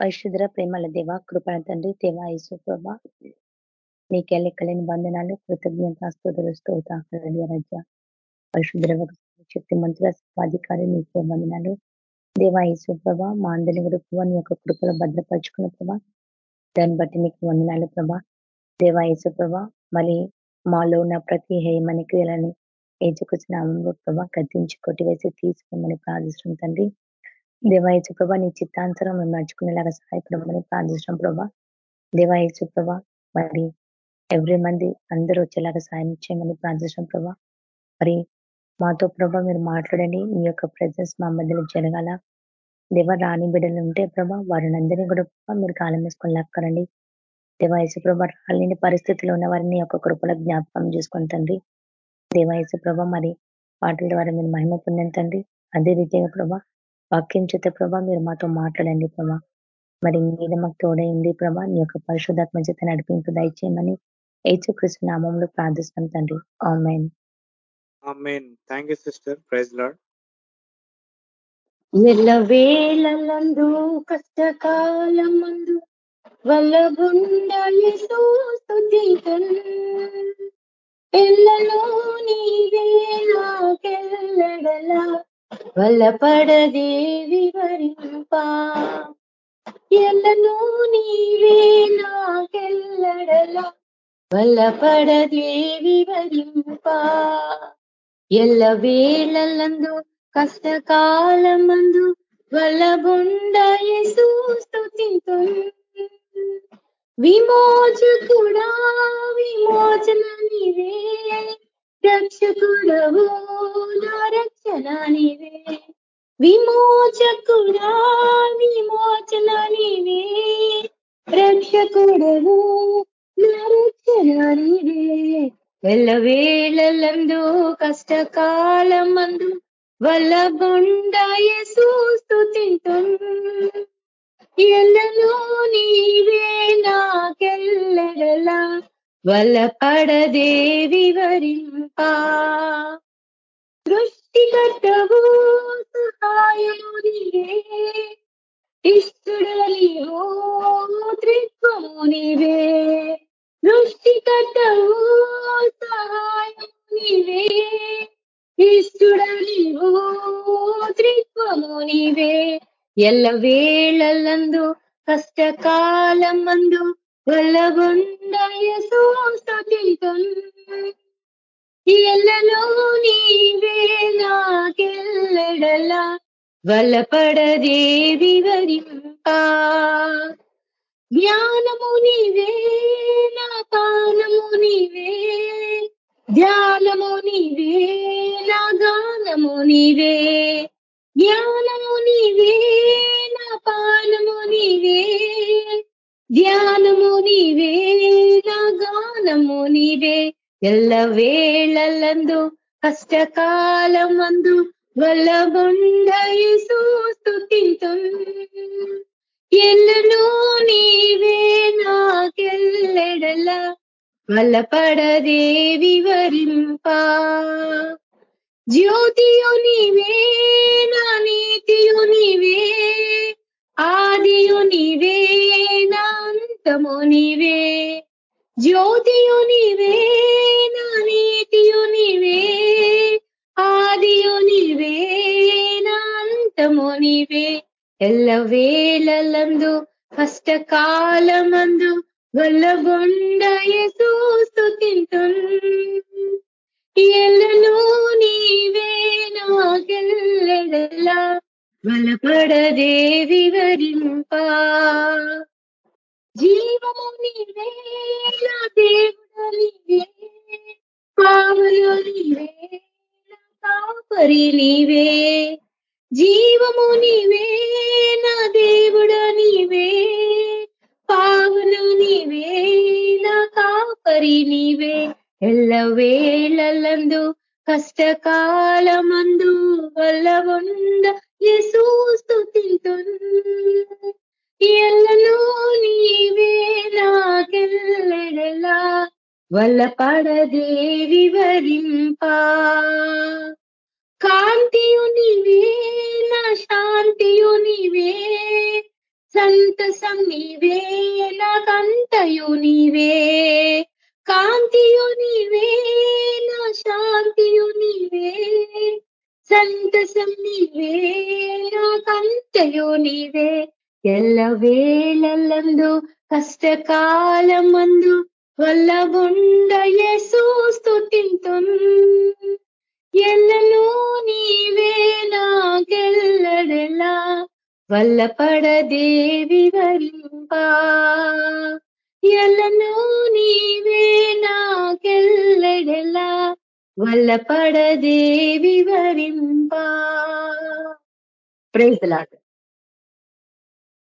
పరిశుద్ర ప్రేమల దేవ కృపణ తండ్రి దేవా యేసు ప్రభ. నీకే లెక్కలేని బంధనాలు కృతజ్ఞత స్తోతాకరణీయ రజ. పరిశుద్ర శక్తి మంత్రుల స్వాధికారి నీకే బంధనాలు దేవా యేసు ప్రభ మా అందరి కూడా నీ యొక్క కృపలో భద్రపరుచుకున్న ప్రభా. దాన్ని బట్టి నీకు వందనాలు ప్రభా. దేవా యేసు ప్రభ మరి మాలో ఉన్న ప్రతి హేయమని క్రియలని ఏచుకొచ్చినామంలో ప్రభా కత్తించి కొట్టివేసి తీసుకోమని ప్రార్థిస్తుంది తండ్రి. దేవాయచు ప్రభా నీ చిత్తాంతరం మేము నడుచుకునేలాగా సహాయపడమని ప్రార్థించడం ప్రభా. దేవాయచు ప్రభా మరి ఎవ్రీ మంది అందరూ వచ్చేలాగా సాయం చేయమని ప్రార్థించడం ప్రభా. మరి మాతో ప్రభా మీరు మాట్లాడండి మీ యొక్క ప్రజెన్స్ మా మధ్యలో జరగాల. దేవ రాణి బిడ్డలు ఉంటే ప్రభా వారిని అందరినీ కూడా మీరు కాలం వేసుకొని లక్కరండి దేవాయసు ప్రభా రాలేని పరిస్థితిలో ఉన్న వారిని యొక్క కృపల జ్ఞాపకం చేసుకుని తండ్రి. దేవాయసు ప్రభా మరి వాటి ద్వారా మీరు మహిమ పొందండి అదే రీతిగా ప్రభా వాక్యం చేత ప్రభా మీరు మాతో మాట్లాడండి ప్రభా. మరి మీద మాకు తోడైంది ప్రభా నీ యొక్క పరిశుధాత్మ చేత నడిపింపు దయచేయమని ఏచు కృష్ణ నామంలో ప్రార్థిస్తాం తండ్రి. Amen. Thank you sister praise lord ఎల్లవేళలందు కష్టకాలమందు వల్లగుండయసు స్థుతికన్ ఎల్లలో నీవే నాకెల్లడలా వలపడదే వివరింప ఎల్లను నీవే నాకెల్లడల. వలపడదే వివరింప ఎల్ల వేళలందు కష్టకాలమందు వల్లబుండ యేసు స్థుతితో విమోచకుడా విమోచన నీవే రక్షకుడవు నా రక్షణ నీవే. విమోచకుడా విమోచన నీవే. రక్షకుడవు నా రక్షణ నీవే. ఎల్లవేళలందు కష్టకాలమందు వల్ల బొండాయసు స్థుతితో ఎల్లలో నీవే నాకెల్లడలా వలపడదే వివరింపా సృష్టికర్తవు సహాయము నీవే ఇష్టడలియో త్రిత్వము నీవే సృష్టికర్తవు సహాయము నీవే ఇష్టడలియో త్రిత్వము నీవే ఎల్ల వేళలందు కష్టకాలమందు వల్లగుండయసు స్థుతితం. ఎల్లలో నీవే నాకెల్లడలా వలపడదే వివరింప. జ్ఞానము నీవే నా పానము నీవే. ధ్యానము నీవే నా గానము నీవే. జ్ఞానము నీవే నా పానము నీవే. ధ్యాన నీవే గానము నీవే. ఎల్ల వేళలందు కష్టకాలమందు వల్లబొండయసు స్థుతితో ఎల్లను నీవే నాకెల్లెడల వలపడదే వివరింపా. జ్యోతియు నీవే నా నీతియు నీవే ఆదియు నీవే నా అంతము నీవే జ్యోతియు నీవే నా నీతియు నీవే ఆదియు నీవే నా అంతము నీవే. ఎల్లవేళలందు కష్టకాలమందు వల్లగొండయసు స్థుతింతు ఎల్లను నీవే నాకెల్లెడలా బలపడదే వివరింపా. జీవము నీవే నా దేవుడు నీవే పావులు నీవే నా కాపరి నీవే. జీవము నీవే నా దేవుడు నీవే పావులు నీవే నా కాపరి నీవే. ఎల్ల కష్టకాలమందు వల్ల వల్లవుండ యసూ స్థుతితో ఎల్లలో నీవే నాకెల్లెడలా? వల్ల పడదే వివరింపా కాంతియు నీవే నా శాంతియు నీవే సంత సంతసం నీవే నాకంతయు నీవే. కాంతియు నీవే నా శాంతియు నీవే సంతసం నీవే నాకంతయు నీవే. ఎల్లవేళలందు కష్టకాలమందు వల్లగుండ యేసు స్తుతింతున్ ఎల్లను నీవే నాకెల్లడెలా? వల్లపడదే వివరింప ఎల్లను నీవే నాకెల్లడెలా? వల్లపడదే వివరింప praise Lord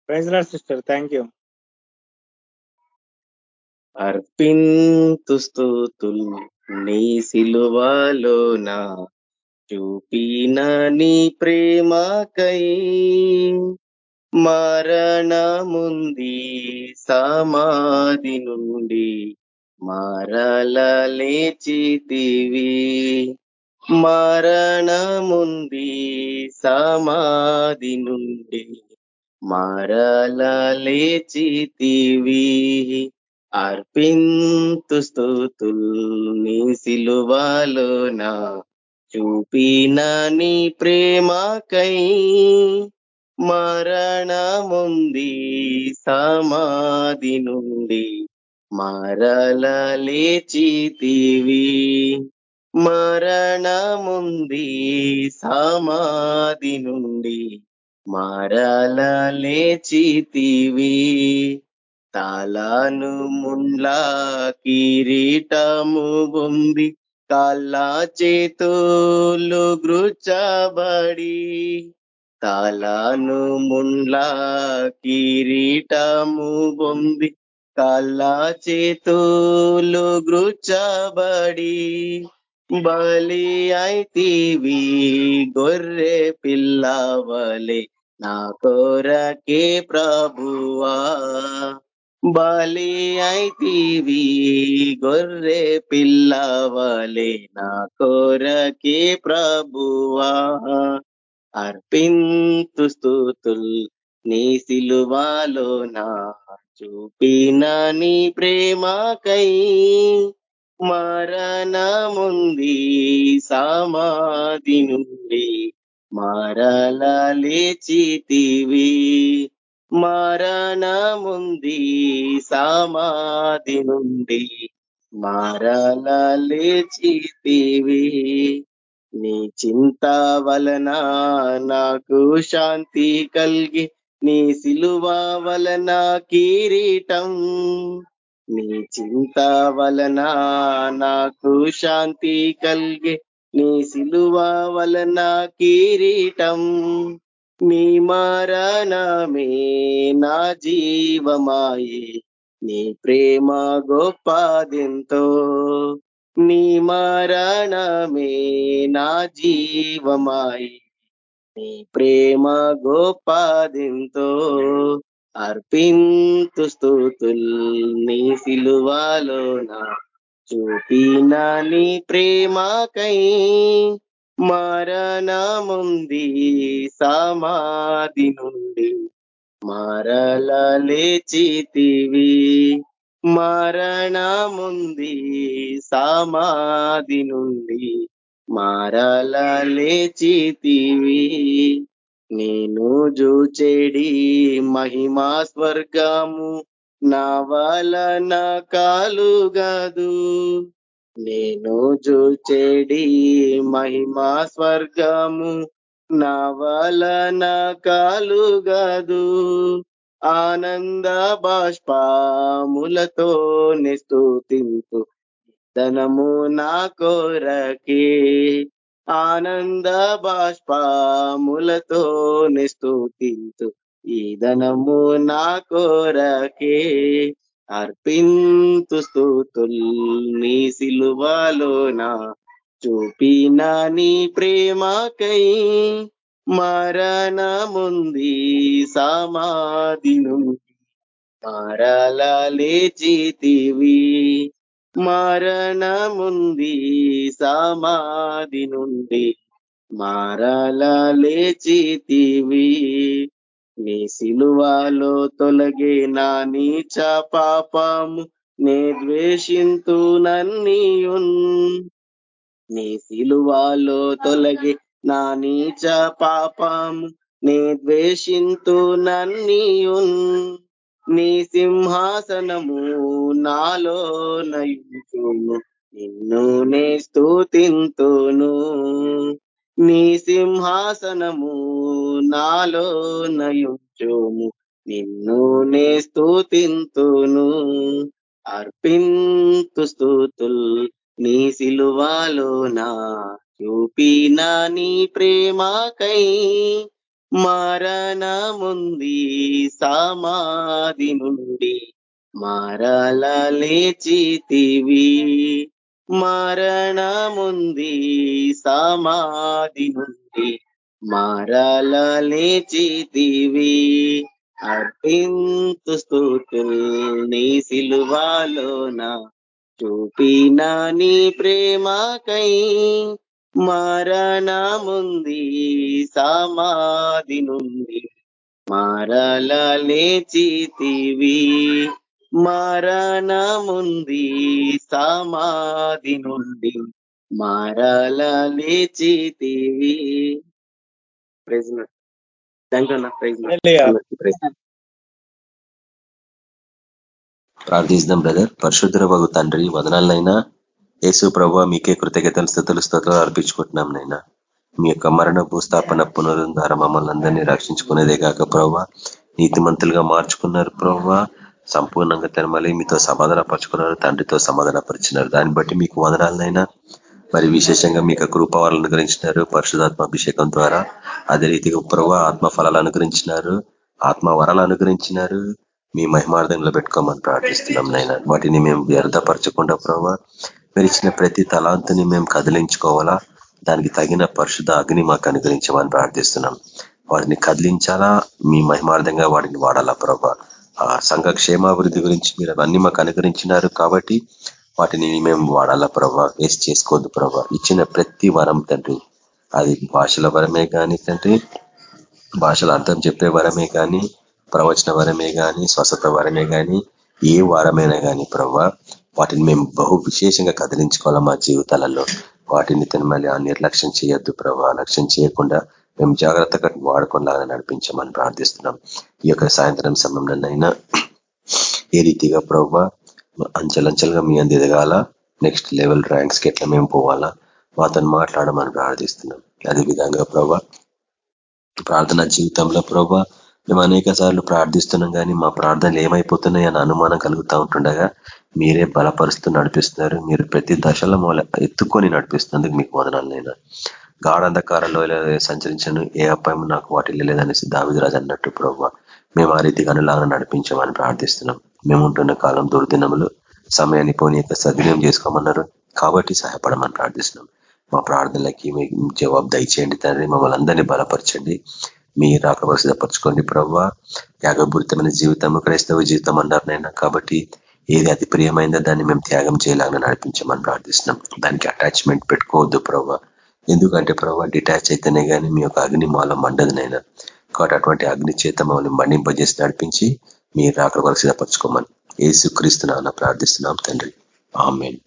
Praise the Lord, sister. Thank అర్పింతు స్తుతులు నీ సిలువలోన చూపిన నీ ప్రేమకై మరణముంది సమాధి నుండి మరల లేచితివి మరణముంది సమాధి నుండి మరల లేచితివి అర్పింతు స్తుతుల్ నీ సిలువలోన చూపిన నీ ప్రేమకై మరణముంది సమాధి నుండి మరల లేచితివి మరణముంది సమాధి నుండి మరల లేచితివి తలను ముండ్లా కిరీటము ఉంది కాళ్ళ చేతులు గృచబడి తలను ముండ్లా కిరీటము ఉంది కాళ్ళ చేతులు గృచబడి బలి అయితీవి గొర్రె పిల్లవలే నా కొరకే ప్రభువా బలి అయితీవి గొర్రె పిల్లవలే. నా కొరకే ప్రభువా అర్పింతు స్తుతుల్ నీ సిలువాలో నా చూపిన నీ ప్రేమకై మరణముంది సమాధి నుండి. మరలా లేచితివి మరణముంది సమాధి నుండి. మరలా లేచితివి నీ చింత వలన నాకు శాంతి కలిగి నీ సిలువ వలన కిరీటం. నీ చింత వలన నాకు శాంతి కలిగే నీ సిలువ వలన కిరీటం నీ మరణమే నా జీవమాయే. నీ ప్రేమ గొప్పదింతో నీ మరణమే నా జీవమాయే. నీ ప్రేమ గొప్పదెంతో అర్పింతు స్తుతుల్ నీ సిలువలోన చూపిన నీ ప్రేమకై మరణముంది సమాధి నుండి. మరల లేచితివి మరణముంది సమాధి నుండి. మరల లేచితివి నేను జూచెడి మహిమా స్వర్గము నా వలన కాలుగదు నేను చూచేడి మహిమా స్వర్గము. నా వలన కాలుగదు ఆనంద బాష్పాములతో నిస్తుతింపు. ధనము నా కోరకే. ఆనంద బాష్పాములతో నిస్తుతింతు ఈ ధనము నా కోరకే అర్పింతు స్తుతుల్. నీ సిలువలోన చూపిన నీ ప్రేమకై మరణముంది సమాధి నుండి. మరల లేచితివి మరణముంది సమాధి నుండి. మరల లేచితివి నీ సిలువాలో తొలగే నా నీచ పాపము నే ద్వేషింతు నన్నీయున్. నీ సిలువాలో తొలగే నా నీచ పాపము నే ద్వేషింతు నన్నీయున్. నీ సింహాసనము నాలో నయుచును నిన్ను నే స్థుతింతును నీ సింహాసనము నాలో నయుచును నిన్ను నే స్థుతింతును అర్పింతు స్థుతుల్ నీ సిలువాలో నా చూపిన నీ ప్రేమకై మరణముంది సమాధి నుండి. మరల లేచితివి. మరణముంది సమాధి నుండి మరల లేచితివి అర్పింతు స్థుతుల్ నీ సిలువాలోన. చూపిన నీ ప్రేమకై మరణముంది సమాధి నుండి మరల లేచితివి మరణముంది సమాధి నుండి మరల లేచితివి ప్రైజ్ ప్రైజ్ ప్రైజ్ ప్రార్థిస్తాం బ్రదర్ పరిశుద్ధ వగు తండ్రి వదనాలనైనా యేసు ప్రభు మీకే కృతజ్ఞతలు స్థుతులు స్తోత్రాలు అర్పించుకుంటున్నాం నైనా మీ యొక్క మరణ భూస్థాపన పునరుద్ధార మమ్మల్ని అందరినీ రక్షించుకునేదే కాక ప్రభావ నీతిమంతులుగా మార్చుకున్నారు ప్రభావ సంపూర్ణంగా తెరమలి మీతో సమాధాన పరుచుకున్నారు తండ్రితో సమాధాన పరిచినారు దాన్ని బట్టి మీకు వదనాలనైనా మరి విశేషంగా మీకు కృపవాలను అనుగ్రహించినారు పరిశుధాత్మ అభిషేకం ద్వారా. అదే రీతిగా ప్రభు ఆత్మ ఫలాలు అనుగ్రహించినారు ఆత్మ వరాలు అనుగ్రహించినారు. మీ మహిమార్థంలో పెట్టుకోమని ప్రార్థిస్తున్నాం నైనా వాటిని మేము వ్యర్థపరచకుండా ప్రభావ మీరు ఇచ్చిన ప్రతి తలాంతుని మేము కదిలించుకోవాలా? దానికి తగిన పరిశుద్ధ అగ్ని మాకు అనుగ్రహించమని ప్రార్థిస్తున్నాం. వాటిని కదిలించాలా? మీ మహిమార్థంగా వాటిని వాడాలా ప్రభా? ఆ సంఘ క్షేమాభివృద్ధి గురించి మీరు అవన్నీ మాకు అనుగ్రహించినారు కాబట్టి వాటిని మేము వాడాలా ప్రభా వేస్ట్ చేసుకోవద్దు ప్రభా ఇచ్చిన ప్రతి వరం తండ్రి. అది భాషల వరమే కానీ తండ్రి భాషల అర్థం చెప్పే వరమే కానీ ప్రవచన వరమే కానీ స్వస్థత వరమే కానీ ఏ వారమైనా కానీ ప్రభా వాటిని మేము బహు విశేషంగా కదిలించుకోవాలి మా జీవితాలలో. వాటిని తను మళ్ళీ ఆ నిర్లక్ష్యం చేయొద్దు ప్రభా లక్ష్యం చేయకుండా మేము జాగ్రత్తగా వాడుకోలాగా నడిపించమని ప్రార్థిస్తున్నాం. ఈ యొక్క సాయంత్రం సమయంలోనైనా ఏ రీతిగా ప్రభా అంచెలంచెలుగా మీ అంది ఎదగాల. నెక్స్ట్ లెవెల్ ర్యాంక్స్కి ఎట్లా మేము పోవాలా. మాతో మాట్లాడమని ప్రార్థిస్తున్నాం. అదే విధంగా ప్రభా ప్రార్థన జీవితంలో ప్రభా మేము అనేక సార్లు ప్రార్థిస్తున్నాం కానీ మా ప్రార్థనలు ఏమైపోతున్నాయి అని అనుమానం కలుగుతూ ఉంటుండగా మీరే బలపరుస్తూ నడిపిస్తున్నారు. మీరు ప్రతి దశలో మూల ఎత్తుకొని నడిపిస్తున్నందుకు మీకు వదనాలు నేను గాఢ అంధకారంలో సంచరించను. ఏ అపాయం నాకు వాటి లేదనేసి దావిదరాజు అన్నట్టు ప్రభావ మేము ఆ రీతిగా అనులాగా నడిపించమని ప్రార్థిస్తున్నాం. మేము ఉంటున్న కాలం దుర్దినములు సమయాన్ని పోనీ సద్వినియం చేసుకోమన్నారు. కాబట్టి సహాయపడమని ప్రార్థిస్తున్నాం. మా ప్రార్థనలకి జవాబు దయచేయండి తండ్రి. మమ్మల్ని అందరినీ బలపరచండి. మీరు రాకపోక సిద్ధపరచుకోండి ప్రవ్వా. త్యాగపూరితమైన జీవితం క్రైస్తవ జీవితం అన్నారు నేను కాబట్టి ఏది అతి ప్రియమైందో దాన్ని మేము త్యాగం చేయాలని నడిపించమని ప్రార్థిస్తున్నాం. దానికి అటాచ్మెంట్ పెట్టుకోవద్దు ప్రవ్వా. ఎందుకంటే ప్రభావ డిటాచ్ అయితేనే కానీ మీ యొక్క అగ్ని మాలో మండదునైనా. కాబట్టి అటువంటి అగ్ని చేత మమ్మల్ని మండింపజేసి నడిపించి మీరు రాక వరకు సిద్ధపరచుకోమని. ఏసు క్రీస్తున్నా ప్రార్థిస్తున్నాం తండ్రి. ఆమెన్.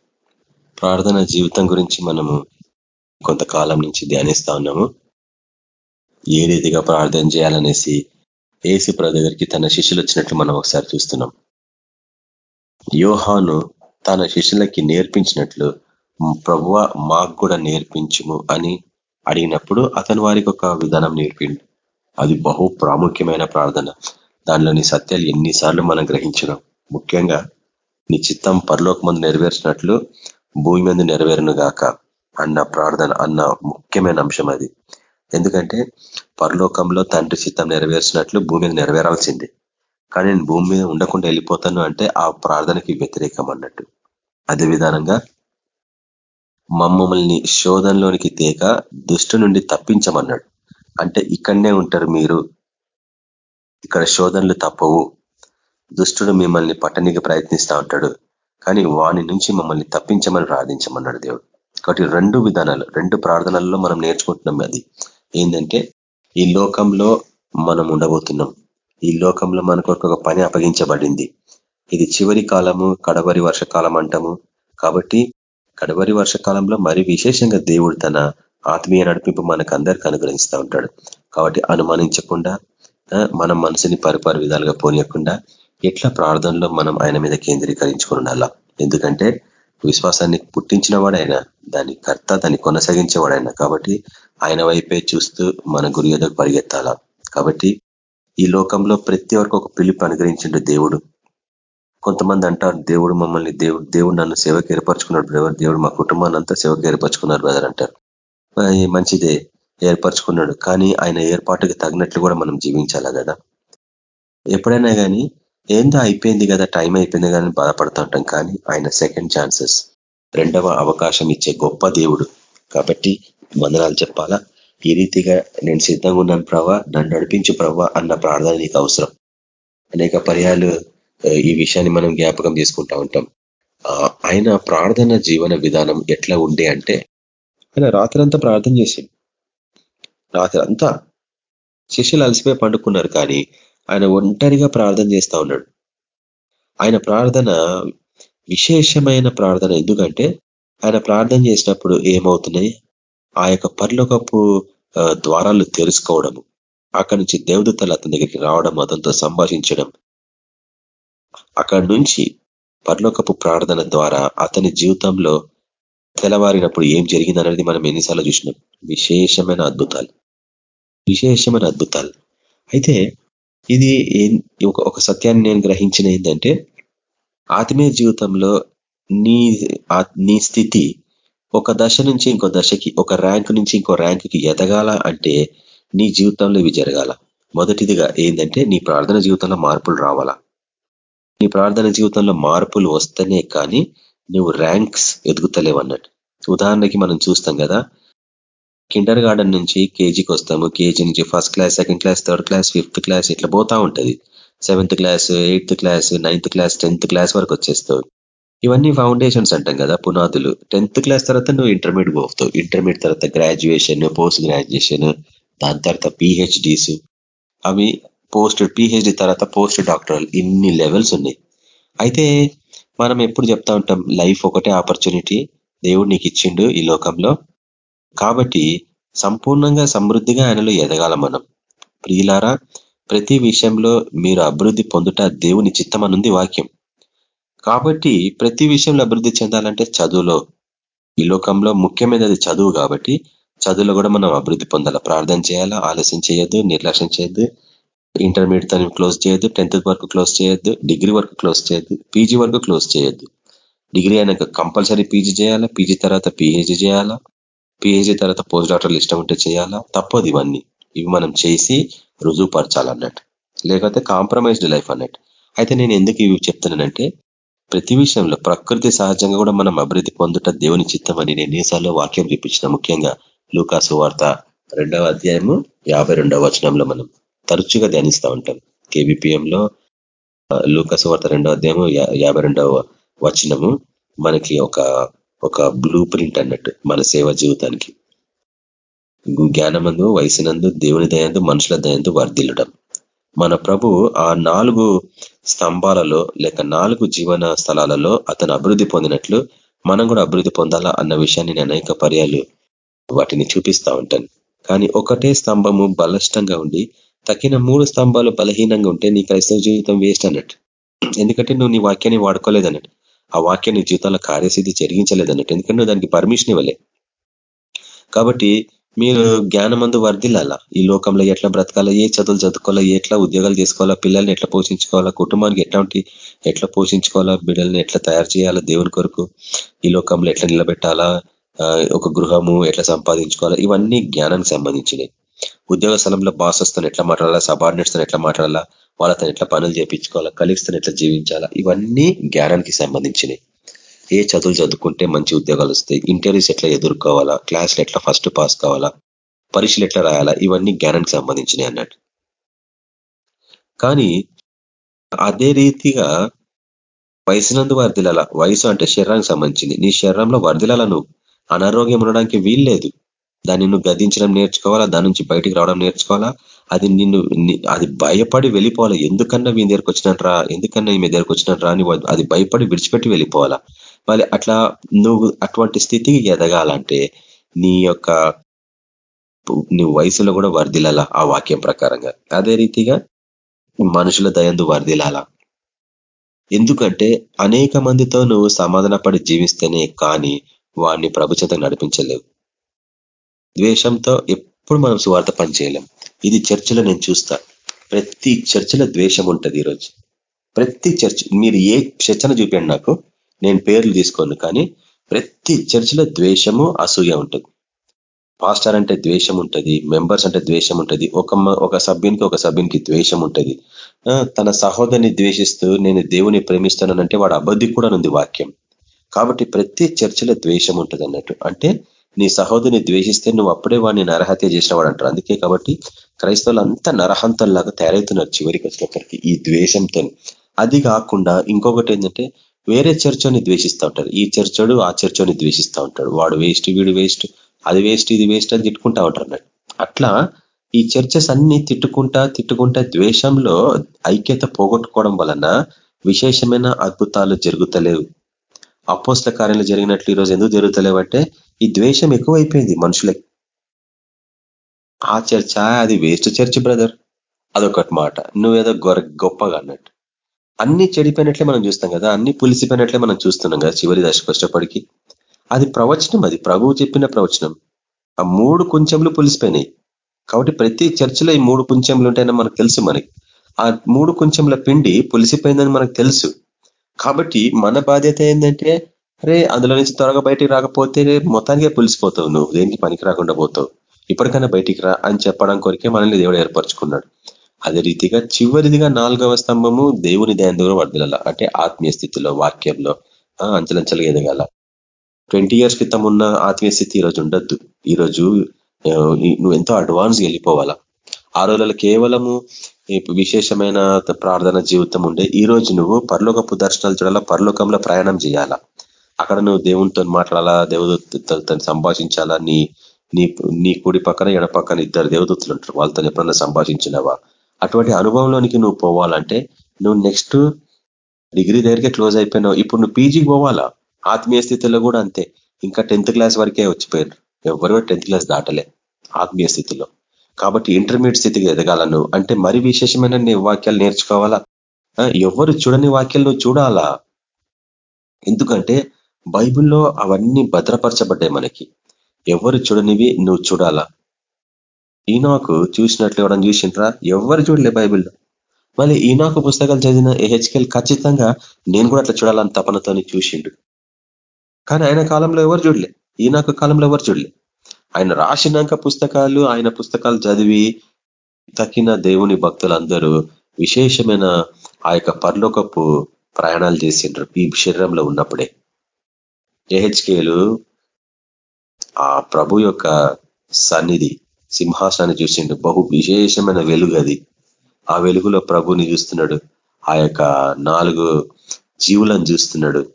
ప్రార్థన జీవితం గురించి మనము కొంతకాలం నుంచి ధ్యానిస్తా ఉన్నాము. ఏ రీతిగా ప్రార్థన చేయాలనేసి ఏసు ప్రభు దగ్గరికి తన శిష్యులు వచ్చినట్లు మనం ఒకసారి చూస్తున్నాం. యోహాను తన శిష్యులకి నేర్పించినట్లు ప్రభువ మాకు కూడా నేర్పించుము అని అడిగినప్పుడు అతను వారికి ఒక విధానం నేర్పిండు. అది బహు ప్రాముఖ్యమైన ప్రార్థన. దానిలోని సత్యాలు ఎన్నిసార్లు మనం గ్రహించడం ముఖ్యంగా నీ చిత్తం పరలోక మందు నెరవేర్చినట్లు భూమి మీద నెరవేరును గాక అన్న ప్రార్థన అన్న ముఖ్యమైన అంశం అది. ఎందుకంటే పరలోకంలో తండ్రి చిత్తం నెరవేర్చినట్లు భూమి మీద నెరవేరాల్సిందే. కానీ నేను భూమి మీద ఉండకుండా వెళ్ళిపోతాను అంటే ఆ ప్రార్థనకి వ్యతిరేకం అన్నట్టు. అదేవిధానంగా మమ్మల్ని శోధనలోనికి తేక దుష్టు నుండి తప్పించమన్నాడు. అంటే ఇక్కడనే ఉంటారు మీరు. ఇక్కడ శోధనలు తప్పవు. దుష్టుడు మిమ్మల్ని పట్టనికి ప్రయత్నిస్తూ ఉంటాడు. కానీ వాని నుంచి మమ్మల్ని తప్పించమని ప్రార్థించమన్నాడు దేవుడు. కాబట్టి రెండు విధానాలు రెండు ప్రార్థనల్లో మనం నేర్చుకుంటున్నాం అది. ఏంటంటే ఈ లోకంలో మనం ఉండబోతున్నాం. ఈ లోకంలో మనకు ఒక పని అప్పగించబడింది. ఇది చివరి కాలము కడవరి వర్షకాలం అంటాము. కాబట్టి కడవరి వర్షకాలంలో మరి విశేషంగా దేవుడు తన ఆత్మీయ నడిపింపు మనకు అందరికి అనుగ్రహిస్తూ ఉంటాడు. కాబట్టి అనుమానించకుండా మనం మనసుని పరిపరి విధాలుగా పోనీయకుండా ఎట్లా ప్రార్థనలో మనం ఆయన మీద కేంద్రీకరించుకుని ఉండాలా? ఎందుకంటే విశ్వాసాన్ని పుట్టించిన వాడైనా దాని కర్త దాన్ని కొనసాగించేవాడైనా కాబట్టి ఆయన వైపే చూస్తూ మన గురి ఎదురు పరిగెత్తాలా? కాబట్టి ఈ లోకంలో ప్రతి ఒక్కరికి ఒక పిలుపు అనుగ్రహించిండు దేవుడు. కొంతమంది అంటారు దేవుడు మమ్మల్ని దేవుడు దేవుడు నన్ను సేవకు ఏర్పరచుకున్నాడు బ్రదర్. దేవుడు మా కుటుంబాన్ని అంతా సేవకు ఏర్పరచుకున్నారు బ్రదర్ అంటారు. మంచిదే ఏర్పరచుకున్నాడు. కానీ ఆయన ఏర్పాటుకి తగినట్లు కూడా మనం జీవించాలా కదా? ఎప్పుడైనా కానీ ఏందో అయిపోయింది కదా టైం అయిపోయింది కానీ బాధపడుతూ ఉంటాం. కానీ ఆయన సెకండ్ ఛాన్సెస్ రెండవ అవకాశం ఇచ్చే గొప్ప దేవుడు. కాబట్టి వందనాలు చెప్పాలా? ఈ రీతిగా నేను సిద్ధంగా ఉన్నాను ప్రవ్వా నన్ను నడిపించు ప్రవ్వా అన్న ప్రార్థన నీకు అవసరం. అనేక పర్యాలు ఈ విషయాన్ని మనం జ్ఞాపకం చేసుకుంటా ఉంటాం. ఆయన ప్రార్థన జీవన విధానం ఎట్లా ఉండే అంటే ఆయన రాత్రంతా ప్రార్థన చేసింది రాత్రి అంతా శిష్యులు అలసిపోయి పండుకున్నారు కానీ ఆయన ఒంటరిగా ప్రార్థన చేస్తూ ఉన్నాడు. ఆయన ప్రార్థన విశేషమైన ప్రార్థన. ఎందుకంటే ఆయన ప్రార్థన చేసినప్పుడు ఏమవుతున్నాయి? ఆ యొక్క పర్లోకపు ద్వారాలు తెలుసుకోవడము అక్కడి నుంచి దేవదూతలు అతని దగ్గరికి రావడం అతనితో సంభాషించడం. అక్కడి నుంచి పర్లోకపు ప్రార్థన ద్వారా అతని జీవితంలో తెల్లవారినప్పుడు ఏం జరిగిందనేది మనం ఎన్నిసార్లు చూసినాం. విశేషమైన అద్భుతాలు. విశేషమైన అద్భుతాలు. అయితే ఇది ఒక సత్యాన్ని నేను గ్రహించిన ఏంటంటే ఆత్మీయ జీవితంలో నీ నీ స్థితి ఒక దశ నుంచి ఇంకో దశకి ఒక ర్యాంక్ నుంచి ఇంకో ర్యాంక్కి ఎదగాల అంటే నీ జీవితంలో ఇవి జరగాల. మొదటిదిగా ఏంటంటే నీ ప్రార్థన జీవితంలో మార్పులు రావాలా. నీ ప్రార్థన జీవితంలో మార్పులు వస్తేనే కానీ నువ్వు ర్యాంక్స్ ఎదుగుతలేవన్నట్టు ఉదాహరణకి మనం చూస్తాం కదా కిండర్ గార్డెన్ నుంచి కేజీకి వస్తాము. K G first class second class third class fifth class ఇట్లా పోతా ఉంటుంది. Seventh class eighth class ninth class tenth class వరకు వచ్చేస్తావు. ఇవన్నీ ఫౌండేషన్స్ అంటాం కదా పునాదులు. టెన్త్ క్లాస్ తర్వాత నువ్వు ఇంటర్మీడియట్ పోతావు. ఇంటర్మీడియట్ తర్వాత గ్రాడ్యుయేషన్ పోస్ట్ గ్రాడ్యుయేషన్ దాని తర్వాత పిహెచ్డీస్ అవి పోస్ట్ పిహెచ్డి తర్వాత పోస్ట్ డాక్టరల్. ఇన్ని లెవెల్స్ ఉన్నాయి. అయితే మనం ఎప్పుడు చెప్తా ఉంటాం లైఫ్ ఒకటే ఆపర్చునిటీ. దేవుడు నీకు ఇచ్చిండు ఈ లోకంలో. కాబట్టి సంపూర్ణంగా సమృద్ధిగా ఆయనలో ఎదగాల మనం. ప్రియులారా ప్రతి విషయంలో మీరు అభివృద్ధి పొందుట దేవుని చిత్తమనుంది వాక్యం. కాబట్టి ప్రతి విషయంలో అభివృద్ధి చెందాలంటే చదువులో. ఈ లోకంలో ముఖ్యమైనది చదువు కాబట్టి చదువులో కూడా మనం అభివృద్ధి పొందాలి. ప్రార్థన చేయాలా? ఆలస్యం చేయొద్దు నిర్లక్ష్యం చేయొద్దు. ఇంటర్మీడియట్ తను క్లోజ్ చేయొద్దు టెన్త్ వరకు క్లోజ్ చేయొద్దు డిగ్రీ వరకు క్లోజ్ చేయొద్దు పీజీ వరకు క్లోజ్ చేయొద్దు. డిగ్రీ అయినాక కంపల్సరీ పీజీ చేయాలా? పీజీ తర్వాత పిహెచ్డి చేయాలా? పిహెచ్డి తర్వాత పోస్ట్ డాక్టర్లు ఇష్టం ఉంటే చేయాలా? తప్పదు ఇవన్నీ. ఇవి మనం చేసి రుజువుపరచాలన్నట్టు. లేకపోతే కాంప్రమైజ్డ్ లైఫ్ అన్నట్టు. అయితే నేను ఎందుకు ఇవి చెప్తున్నానంటే ప్రతి విషయంలో ప్రకృతి సహజంగా కూడా మనం అభివృద్ధి పొందుట దేవుని చిత్తం అని నేను ఎన్నిసార్లు వాక్యం చూపించిన. ముఖ్యంగా లూకాసు వార్త రెండవ అధ్యాయము యాభై రెండవ వచనంలో మనం తరచుగా ధ్యానిస్తూ ఉంటాం. కేబిపిఎంలో లూకాసు వార్త రెండవ అధ్యాయము యాభై రెండవ వచనము మనకి ఒక ఒక బ్లూ ప్రింట్ అన్నట్టు మన సేవ జీవితానికి. జ్ఞానమందు వయసునందు దేవుని దయందు మనుషుల దయందు వర్ధిల్లడం. మన ప్రభు ఆ నాలుగు స్తంభాలలో లేక నాలుగు జీవన స్థలాలలో అతను అభివృద్ధి పొందినట్లు మనం కూడా అభివృద్ధి పొందాలా అన్న విషయాన్ని నేను అనేక పర్యాలు వాటిని చూపిస్తా ఉంటాను. కానీ ఒకటే స్తంభము బలిష్టంగా ఉండి తక్కిన మూడు స్తంభాలు బలహీనంగా ఉంటే నీ క్రైస్తవ జీవితం వేస్ట్ అన్నట్టు. ఎందుకంటే నువ్వు నీ వాక్యాన్ని వాడుకోలేదన్నట్టు. ఆ వాక్యాన్ని జీవితంలో కార్యసిద్ధి జరిగించలేదన్నట్టు. ఎందుకంటే దానికి పర్మిషన్ ఇవ్వలే. కాబట్టి మీరు జ్ఞానమందు వర్ధిల్లాల? ఈ లోకంలో ఎట్లా బ్రతకాలా? ఏ చదువులు చదువుకోవాలా? ఎట్లా ఉద్యోగాలు చేసుకోవాలా? పిల్లల్ని ఎట్లా పోషించుకోవాలా? కుటుంబానికి ఎట్లాంటి ఎట్లా పోషించుకోవాలా? బిడ్డల్ని ఎట్లా తయారు చేయాలా? దేవుని కొరకు ఈ లోకంలో ఎట్లా నిలబెట్టాలా? ఒక గృహము ఎట్లా సంపాదించుకోవాలా? ఇవన్నీ జ్ఞానానికి సంబంధించినవి. ఉద్యోగ స్థలంలో బాస్ వస్తాను ఎట్లా మాట్లాడాలా? సబార్డినేట్స్తో ఎట్లా మాట్లాడాలా? వాళ్ళతో ఎట్లా పనులు చేయించుకోవాలా కలిగిస్తాను ఎట్లా జీవించాలా ఇవన్నీ జ్ఞానానికి సంబంధించినవి ఏ చదువులు చదువుకుంటే మంచి ఉద్యోగాలు వస్తాయి ఇంటర్వ్యూస్ ఎట్లా ఎదుర్కోవాలా క్లాసులు ఎట్లా ఫస్ట్ పాస్ కావాలా పరీక్షలు ఎట్లా రాయాలా ఇవన్నీ జ్ఞానానికి సంబంధించినవి అన్నట్టు. కానీ అదే రీతిగా వయసునందు వర్ధిలాల వయసు అంటే శరీరానికి సంబంధించింది. నీ శరీరంలో వర్ధిలాల నువ్వు. అనారోగ్యం ఉండడానికి వీల్లేదు. దాన్ని నువ్వు గదించడం నేర్చుకోవాలా దాని నుంచి బయటికి రావడం నేర్చుకోవాలా అది నిన్ను అది భయపడి వెళ్ళిపోవాలి? ఎందుకన్నా మీ దగ్గరకు వచ్చినట్రా ఎందుకన్నా మీ దగ్గరకు వచ్చినట్రా అని అది భయపడి విడిచిపెట్టి వెళ్ళిపోవాలా? మళ్ళీ అట్లా నువ్వు అటువంటి స్థితికి ఎదగాలంటే నీ యొక్క నువ్వు వయసులో కూడా వర్దిలాల ఆ వాక్యం ప్రకారంగా? అదే రీతిగా మనుషుల దయందు వర్దిలాల ఎందుకంటే అనేక మందితో నువ్వు సమాధాన పడి జీవిస్తేనే కానీ వాడిని ప్రభుత్వం నడిపించలేవు. ద్వేషంతో ఎప్పుడు మనం సువార్త పని చేయలేం. ఇది చర్చిలో నేను చూస్తా. ప్రతి చర్చిలో ద్వేషం ఉంటుంది ఈరోజు. ప్రతి చర్చ్ మీరు ఏ చర్చను చూపించండి నాకు నేను పేర్లు తీసుకోను కానీ ప్రతి చర్చిలో ద్వేషము అసూయ ఉంటుంది. పాస్టర్ అంటే ద్వేషం ఉంటుంది మెంబర్స్ అంటే ద్వేషం ఉంటుంది ఒక ఒక సభ్యునికి ఒక సభ్యునికి ద్వేషం ఉంటుంది. తన సహోదరిని ద్వేషిస్తూ నేను దేవుని ప్రేమిస్తానంటే వాడు అబద్ధి కూడా ఉంది వాక్యం. కాబట్టి ప్రతి చర్చిలో ద్వేషం ఉంటుంది అన్నట్టు అంటే నీ సహోదరిని ద్వేషిస్తే నువ్వు అప్పుడే వాడిని నరహత్య చేసిన వాడు అంటారు అందుకే కాబట్టి క్రైస్తవులు అంతా నరహంతంలాగా తయారవుతున్నారు చివరికి వచ్చినప్పటికి ఈ ద్వేషంతో అది కాకుండా ఇంకొకటి ఏంటంటే వేరే చర్చని ద్వేషిస్తూ ఉంటారు. ఈ చర్చడు ఆ చర్చని ద్వేషిస్తూ ఉంటాడు. వాడు వేస్ట్ వీడు వేస్ట్ అది వేస్ట్ ఇది వేస్ట్ అని తిట్టుకుంటా ఉంటారు అన్నట్టు. అట్లా ఈ చర్చస్ అన్ని తిట్టుకుంటా తిట్టుకుంటా ద్వేషంలో ఐక్యత పోగొట్టుకోవడం వలన విశేషమైన అద్భుతాలు జరుగుతలేవు. అపోస్ల కార్యాలు జరిగినట్లు ఈరోజు ఎందుకు జరుగుతలేవంటే ఈ ద్వేషం ఎక్కువైపోయింది మనుషులకి. ఆ చర్చ అది వేస్ట్ చర్చ్ బ్రదర్ అదొకటి మాట. నువ్వేదో గొప్పగా అన్నట్టు. అన్ని చెడిపోయినట్లే మనం చూస్తాం కదా. అన్ని పులిసిపోయినట్లే మనం చూస్తున్నాం కదా చివరి దశకు వచ్చేప్పటికీ. అది ప్రవచనం అది ప్రభువు చెప్పిన ప్రవచనం. ఆ మూడు కొంచెంలు పులిసిపోయినాయి. కాబట్టి ప్రతి చర్చిలో ఈ మూడు కొంచెంలు ఉంటాయని మనకు తెలుసు మనకి. ఆ మూడు కొంచెంల పిండి పులిసిపోయిందని మనకు తెలుసు. కాబట్టి మన బాధ్యత ఏంటంటే అరే అందులో నుంచి త్వరగా బయటికి రాకపోతే మొత్తానికే పులిసిపోతావు నువ్వు. దేనికి పనికి రాకుండా పోతావు? ఇప్పటికైనా బయటికి రా అని చెప్పడం కొరికే మనల్ని దేవుడు ఏర్పరచుకున్నాడు. అదే రీతిగా చివరిదిగా నాలుగవ స్తంభము దేవుని దయం దగ్గర వర్దిలాల అంటే ఆత్మీయ స్థితిలో వాక్యంలో అంచలంచలు ఎదగాల. ట్వంటీ ఇయర్స్ క్రితం ఉన్న ఆత్మీయ స్థితి ఈరోజు ఉండద్దు. ఈరోజు నువ్వు ఎంతో అడ్వాన్స్ వెళ్ళిపోవాలా. ఆ రోజులలో కేవలము విశేషమైన ప్రార్థన జీవితం ఉండే ఈ రోజు నువ్వు పరలోకపు దర్శనాలు చూడాలా పరలోకంలో ప్రయాణం చేయాలా. అక్కడ నువ్వు దేవునితో మాట్లాడాలా దేవదూతలతో సంభాషించాలా నీ నీ నీ కుడి పక్కన ఎడ పక్కన ఇద్దరు దేవదూతులు ఉంటారు. వాళ్ళతో ఎప్పుడన్నా సంభాషించినవా? అటువంటి అనుభవంలోనికి నువ్వు పోవాలంటే నువ్వు నెక్స్ట్ డిగ్రీ దగ్గరికే క్లోజ్ అయిపోయినావు. ఇప్పుడు నువ్వు పీజీకి పోవాలా? ఆత్మీయ స్థితిలో కూడా అంతే. ఇంకా టెన్త్ క్లాస్ వరకే వచ్చిపోయారు ఎవరు టెన్త్ క్లాస్ దాటలే ఆత్మీయ స్థితిలో. కాబట్టి ఇంటర్మీడియట్ స్థితికి ఎదగాలను అంటే మరి విశేషమైన నీ వాక్యాలు నేర్చుకోవాలా? ఎవరు చూడని వాక్యాలు నువ్వు చూడాలా? ఎందుకంటే బైబిల్లో అవన్నీ భద్రపరచబడ్డాయి మనకి. ఎవరు చూడనివి నువ్వు చూడాలా? ఈనాకు చూసినట్లు ఎవడని చూసింట్రా ఎవరు చూడలే బైబిల్లో. మళ్ళీ ఈనాకు పుస్తకాలు చదివిన హెచ్కెల్ ఖచ్చితంగా నేను కూడా అట్లా చూడాలని తపనతోని చూసిండు. కానీ ఆయన కాలంలో ఎవరు చూడలే? ఈనాకు కాలంలో ఎవరు చూడలే? ఆయన రాసినాక పుస్తకాలు ఆయన పుస్తకాలు చదివి తక్కిన దేవుని భక్తులందరూ విశేషమైన ఆ యొక్క పర్లోకపు ప్రయాణాలు చేసిండ్రు ఈ శరీరంలో ఉన్నప్పుడే. ఏహెచ్కేలు ఆ ప్రభు యొక్క సన్నిధి సింహాసనాన్ని చూసిండు. బహు విశేషమైన వెలుగు అది. ఆ వెలుగులో ప్రభుని చూస్తున్నాడు. ఆ యొక్క నాలుగు జీవులను చూస్తున్నాడు.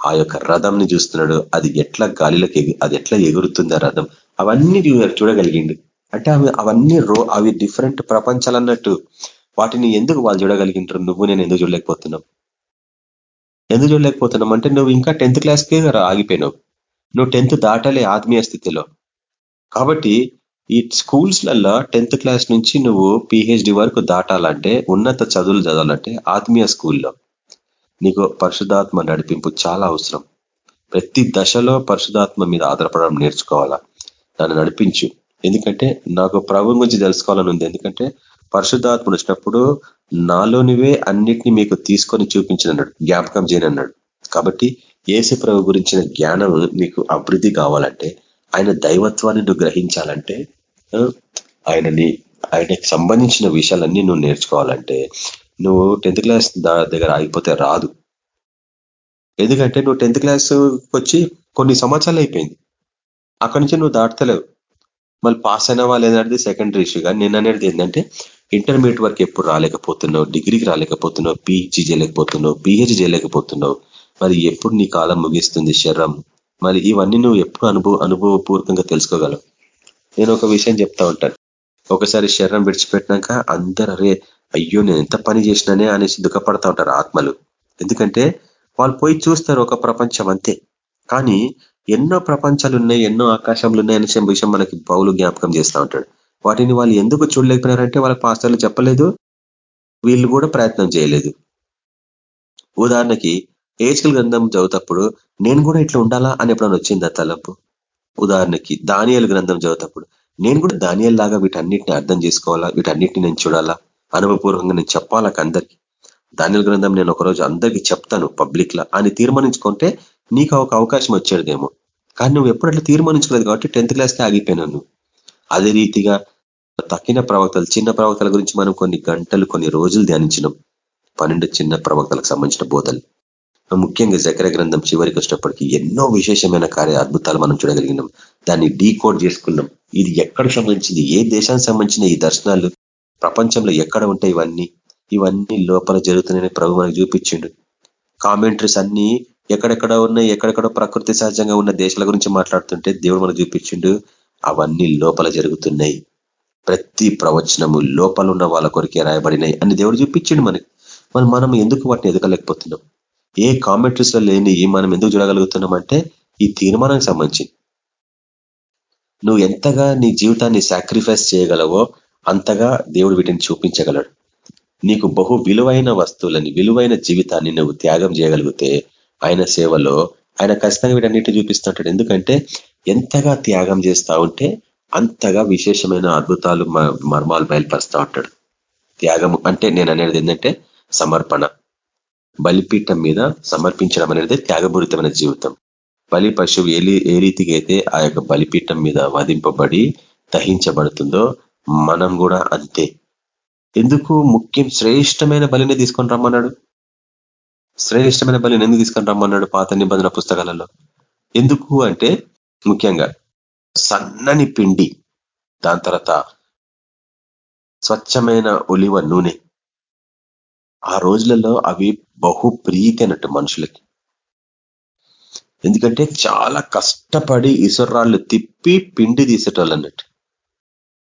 ఆ యొక్క రథంని చూస్తున్నాడు. అది ఎట్లా గాలిలోకి అది ఎట్లా ఎగురుతుంది ఆ రథం? అవన్నీ చూడగలిగిండు. అంటే అవి అవన్నీ రో అవి డిఫరెంట్ ప్రపంచాలు అన్నట్టు. వాటిని ఎందుకు వాళ్ళు చూడగలిగింటారు నువ్వు నేను ఎందుకు చూడలేకపోతున్నావు ఎందుకు చూడలేకపోతున్నాం? అంటే నువ్వు ఇంకా టెన్త్ క్లాస్కే ఆగిపోయినావు. నువ్వు టెన్త్ దాటలే ఆత్మీయ స్థితిలో. కాబట్టి ఈ స్కూల్స్లలో టెన్త్ క్లాస్ నుంచి నువ్వు పిహెచ్డి వరకు దాటాలంటే ఉన్నత చదువులు చదవాలంటే ఆత్మీయ స్కూల్లో నీకు పరిశుధాత్మ నడిపింపు చాలా అవసరం. ప్రతి దశలో పరిశుధాత్మ మీద ఆధారపడడం నేర్చుకోవాలా? దాన్ని నడిపించు. ఎందుకంటే నాకు ప్రభు గురించి తెలుసుకోవాలని ఉంది. ఎందుకంటే పరిశుద్ధాత్మను వచ్చినప్పుడు నాలోనివే అన్నిటినీ మీకు తీసుకొని చూపించినన్నాడు జ్ఞాపకం చేయనన్నాడు. కాబట్టి ఏసు ప్రభు గురించిన జ్ఞానం నీకు అభివృద్ధి కావాలంటే ఆయన దైవత్వాన్ని నువ్వు గ్రహించాలంటే ఆయనని ఆయనకి సంబంధించిన విషయాలన్నీ నువ్వు నేర్చుకోవాలంటే నువ్వు టెన్త్ క్లాస్ దగ్గర ఆగిపోతే రాదు. ఎందుకంటే నువ్వు టెన్త్ క్లాస్కి వచ్చి కొన్ని సంవత్సరాలు అయిపోయింది. అక్కడి నుంచి నువ్వు దాటతలేవు. మళ్ళీ పాస్ అయిన వాళ్ళు ఏంటంటే సెకండరీ ఇష్యూగా నేను అనేది ఏంటంటే ఇంటర్మీడియట్ వరకు ఎప్పుడు రాలేకపోతున్నావు? డిగ్రీకి రాలేకపోతున్నావు? పీజీ చేయలేకపోతున్నావు? పిహెచ్ చేయలేకపోతున్నావు? మరి ఎప్పుడు నీ కాలం ముగిస్తుంది శరీరం? మరి ఇవన్నీ నువ్వు ఎప్పుడు అనుభవ అనుభవపూర్వకంగా తెలుసుకోగలవు? నేను ఒక విషయం చెప్తా ఉంటాను. ఒకసారి శరీరం విడిచిపెట్టినాక అందరు అరే అయ్యో నేను ఎంత పని చేసినానే అనేసి దుఃఖపడతా ఉంటారు ఆత్మలు. ఎందుకంటే వాళ్ళు పోయి చూస్తారు ఒక ప్రపంచం అంతే. కానీ ఎన్నో ప్రపంచాలు ఉన్నాయి ఎన్నో ఆకాశంలు ఉన్నాయనే విషయం మనకి పౌలు జ్ఞాపకం చేస్తూ ఉంటాడు. వాటిని వాళ్ళు ఎందుకు చూడలేకపోయినారంటే వాళ్ళ పాస్టర్లు చెప్పలేదు. వీళ్ళు కూడా ప్రయత్నం చేయలేదు. ఉదాహరణకి ఏజ్కల్ గ్రంథం చదువుతప్పుడు నేను కూడా ఇట్లా ఉండాలా అని ఎప్పుడైనా వచ్చిందా తలపు? ఉదాహరణకి దానియల్ గ్రంథం చదువుతప్పుడు నేను కూడా దానియల్ లాగా వీటన్నిటిని అర్థం చేసుకోవాలా? వీటన్నిటిని నేను చూడాలా? అనుభవపూర్వకంగా నేను చెప్పాలా అందరికీ దానియల్ గ్రంథం నేను ఒకరోజు అందరికీ చెప్తాను పబ్లిక్ లా అని తీర్మానించుకుంటే నీకు ఒక అవకాశం వచ్చేదేమో కానీ నువ్వు ఎప్పుడు అట్లా తీర్మానించుకోలేదు కాబట్టి టెన్త్ క్లాస్కే ఆగిపోయినాను అదే రీతిగా తక్కిన ప్రవక్తలు చిన్న ప్రవక్తల గురించి మనం కొన్ని గంటలు కొన్ని రోజులు ధ్యానించినాం. పన్నెండు చిన్న ప్రవక్తలకు సంబంధించిన బోధలు. ముఖ్యంగా జకర గ్రంథం చివరికి వచ్చినప్పటికీ ఎన్నో విశేషమైన కార్య అద్భుతాలు మనం చూడగలిగినాం. దాన్ని డీకోడ్ చేసుకున్నాం. ఇది ఎక్కడ సంబంధించింది? ఏ దేశానికి సంబంధించిన ఈ దర్శనాలు? ప్రపంచంలో ఎక్కడ ఉంటాయి ఇవన్నీ? ఇవన్నీ లోపల జరుగుతున్నాయని ప్రభు మనకు చూపించిండు. కామెంటరీస్ అన్ని ఎక్కడెక్కడ ఉన్నాయి? ఎక్కడెక్కడ ప్రకృతి సహజంగా ఉన్న దేశాల గురించి మాట్లాడుతుంటే దేవుడు మనకు చూపించిండు అవన్నీ లోపల జరుగుతున్నాయి. ప్రతి ప్రవచనము లోపల ఉన్న వాళ్ళ కొరికే రాయబడినాయి అని దేవుడు చూపించిండు మనకి. మనం మనం ఎందుకు వాటిని ఎదగలేకపోతున్నాం? ఏ కామెంట్రీస్లో లేని మనం ఎందుకు చూడగలుగుతున్నాం అంటే ఈ తీర్మానానికి సంబంధించింది నువ్వు ఎంతగా నీ జీవితాన్ని సాక్రిఫైస్ చేయగలవో అంతగా దేవుడు వీటిని చూపించగలడు. నీకు బహు విలువైన వస్తువులని విలువైన జీవితాన్ని నువ్వు త్యాగం చేయగలిగితే ఆయన సేవలో ఆయన ఖచ్చితంగా వీటన్నిటిని చూపిస్తుంటాడు. ఎందుకంటే ఎంతగా త్యాగం చేస్తా ఉంటే అంతగా విశేషమైన అద్భుతాలు మర్మాలు బయలుపరుస్తూ ఉంటాడు. త్యాగం అంటే నేను అనేది ఏంటంటే సమర్పణ. బలిపీఠం మీద సమర్పించడం అనేది త్యాగపూరితమైన జీవితం. బలి పశువు ఏ ఏ రీతిగా అయితే ఆ యొక్క బలిపీఠం మీద వధింపబడి దహించబడుతుందో మనం కూడా అంతే. ఎందుకు ముఖ్యం శ్రేష్టమైన బలిని తీసుకొని రమ్మన్నాడు? శ్రేష్టమైన బలిని ఎందుకు తీసుకొని రమ్మన్నాడు పాత నిబంధన పుస్తకాలలో? ఎందుకు అంటే ముఖ్యంగా సన్నని పిండి దాని తర్వాత స్వచ్ఛమైన ఒలివ నూనె ఆ రోజులలో అవి బహు ప్రీతి అన్నట్టు మనుషులకి. ఎందుకంటే చాలా కష్టపడి ఇసుర్రాళ్ళు తిప్పి పిండి తీసేటోళ్ళు అన్నట్టు.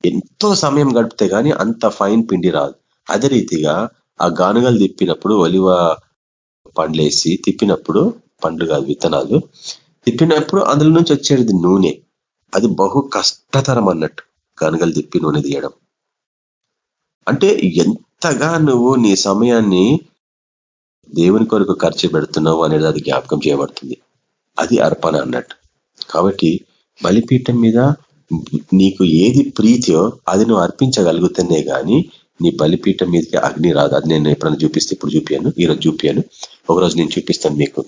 ఎంతో సమయం గడిపితే కానీ అంత ఫైన్ పిండి రాదు. అదే రీతిగా ఆ గానుగలు తిప్పినప్పుడు ఒలివ పండ్లేసి తిప్పినప్పుడు పండ్లు కాదు విత్తనాలు తిప్పినప్పుడు అందులో నుంచి వచ్చేది నూనె. అది బహు కష్టతరం అన్నట్టు గానుగలు తిప్పి నూనె తీయడం. అంటే ఎంతగా నువ్వు నీ సమయాన్ని దేవుని కొరకు ఖర్చు పెడుతున్నావు అనేది అది జ్ఞాపకం చేయబడుతుంది. అది అర్పణ అన్నట్టు. కాబట్టి బలిపీఠం మీద నీకు ఏది ప్రీతియో అది నువ్వు అర్పించగలుగుతానే కానీ నీ బలిపీఠం మీదకి అగ్ని రాదు. అది నేను ఎప్పుడైనా చూపిస్తే ఇప్పుడు చూపాను ఈరోజు చూపాను ఒకరోజు నేను చూపిస్తాను మీకు.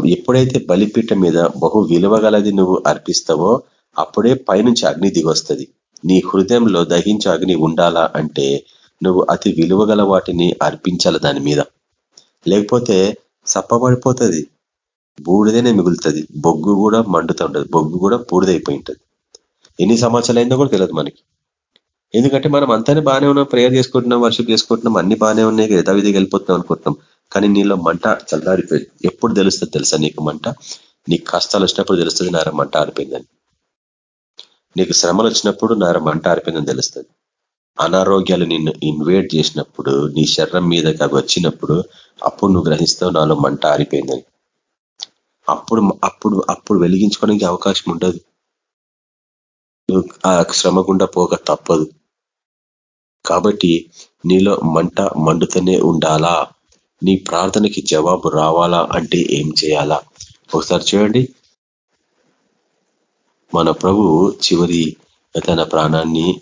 ఎప్పుడైతే బలిపీఠం మీద బహు విలువగలది నువ్వు అర్పిస్తావో అప్పుడే పైనుంచి అగ్ని దిగొస్తుంది. నీ హృదయంలో దహించే అగ్ని ఉండాలా అంటే నువ్వు అతి విలువగల వాటిని అర్పించాలి దాని మీద. లేకపోతే సప్పబడిపోతుంది. బూడిదనే మిగులుతుంది. బొగ్గు కూడా మండుతూ ఉంటుంది. బొగ్గు కూడా బూడిదైపోయి ఉంటుంది ఎన్ని సంవత్సరాలు అయిందో కూడా తెలియదు మనకి. ఎందుకంటే మనం అంతానే బాగానే ఉన్నాం ప్రేయర్ చేసుకుంటున్నాం వర్షిప్ చేసుకుంటున్నాం అన్ని బాగానే ఉన్నాయి యథావిధిగా వెళ్ళిపోతున్నాం అనుకుంటున్నాం. కానీ నీలో మంట చల్లారిపోయింది. ఎప్పుడు తెలుస్తుంది తెలుసా నీకు మంట? నీకు కష్టాలు వచ్చినప్పుడు తెలుస్తుంది నార మంట ఆరిపోయిందని. నీకు శ్రమలు వచ్చినప్పుడు నార మంట ఆరిపోయిందని తెలుస్తుంది. అనారోగ్యాలు నిన్ను ఇన్వేట్ చేసినప్పుడు నీ శరీరం మీదకి అవి వచ్చినప్పుడు అప్పుడు నువ్వు గ్రహిస్తావు నాలో మంట ఆరిపోయిందని. అప్పుడు అప్పుడు అప్పుడు వెలిగించుకోవడానికి అవకాశం ఉండదు. నువ్వు ఆ శ్రమ గుండా పోక తప్పదు. కాబట్టి నీలో మంట మండుతూనే ఉండాలా? నీ ప్రార్థనకి జవాబు రావాలా అంటే ఏం చేయాలా? ఒకసారి చూడండి. మన ప్రభు చివరి తన ప్రాణాన్ని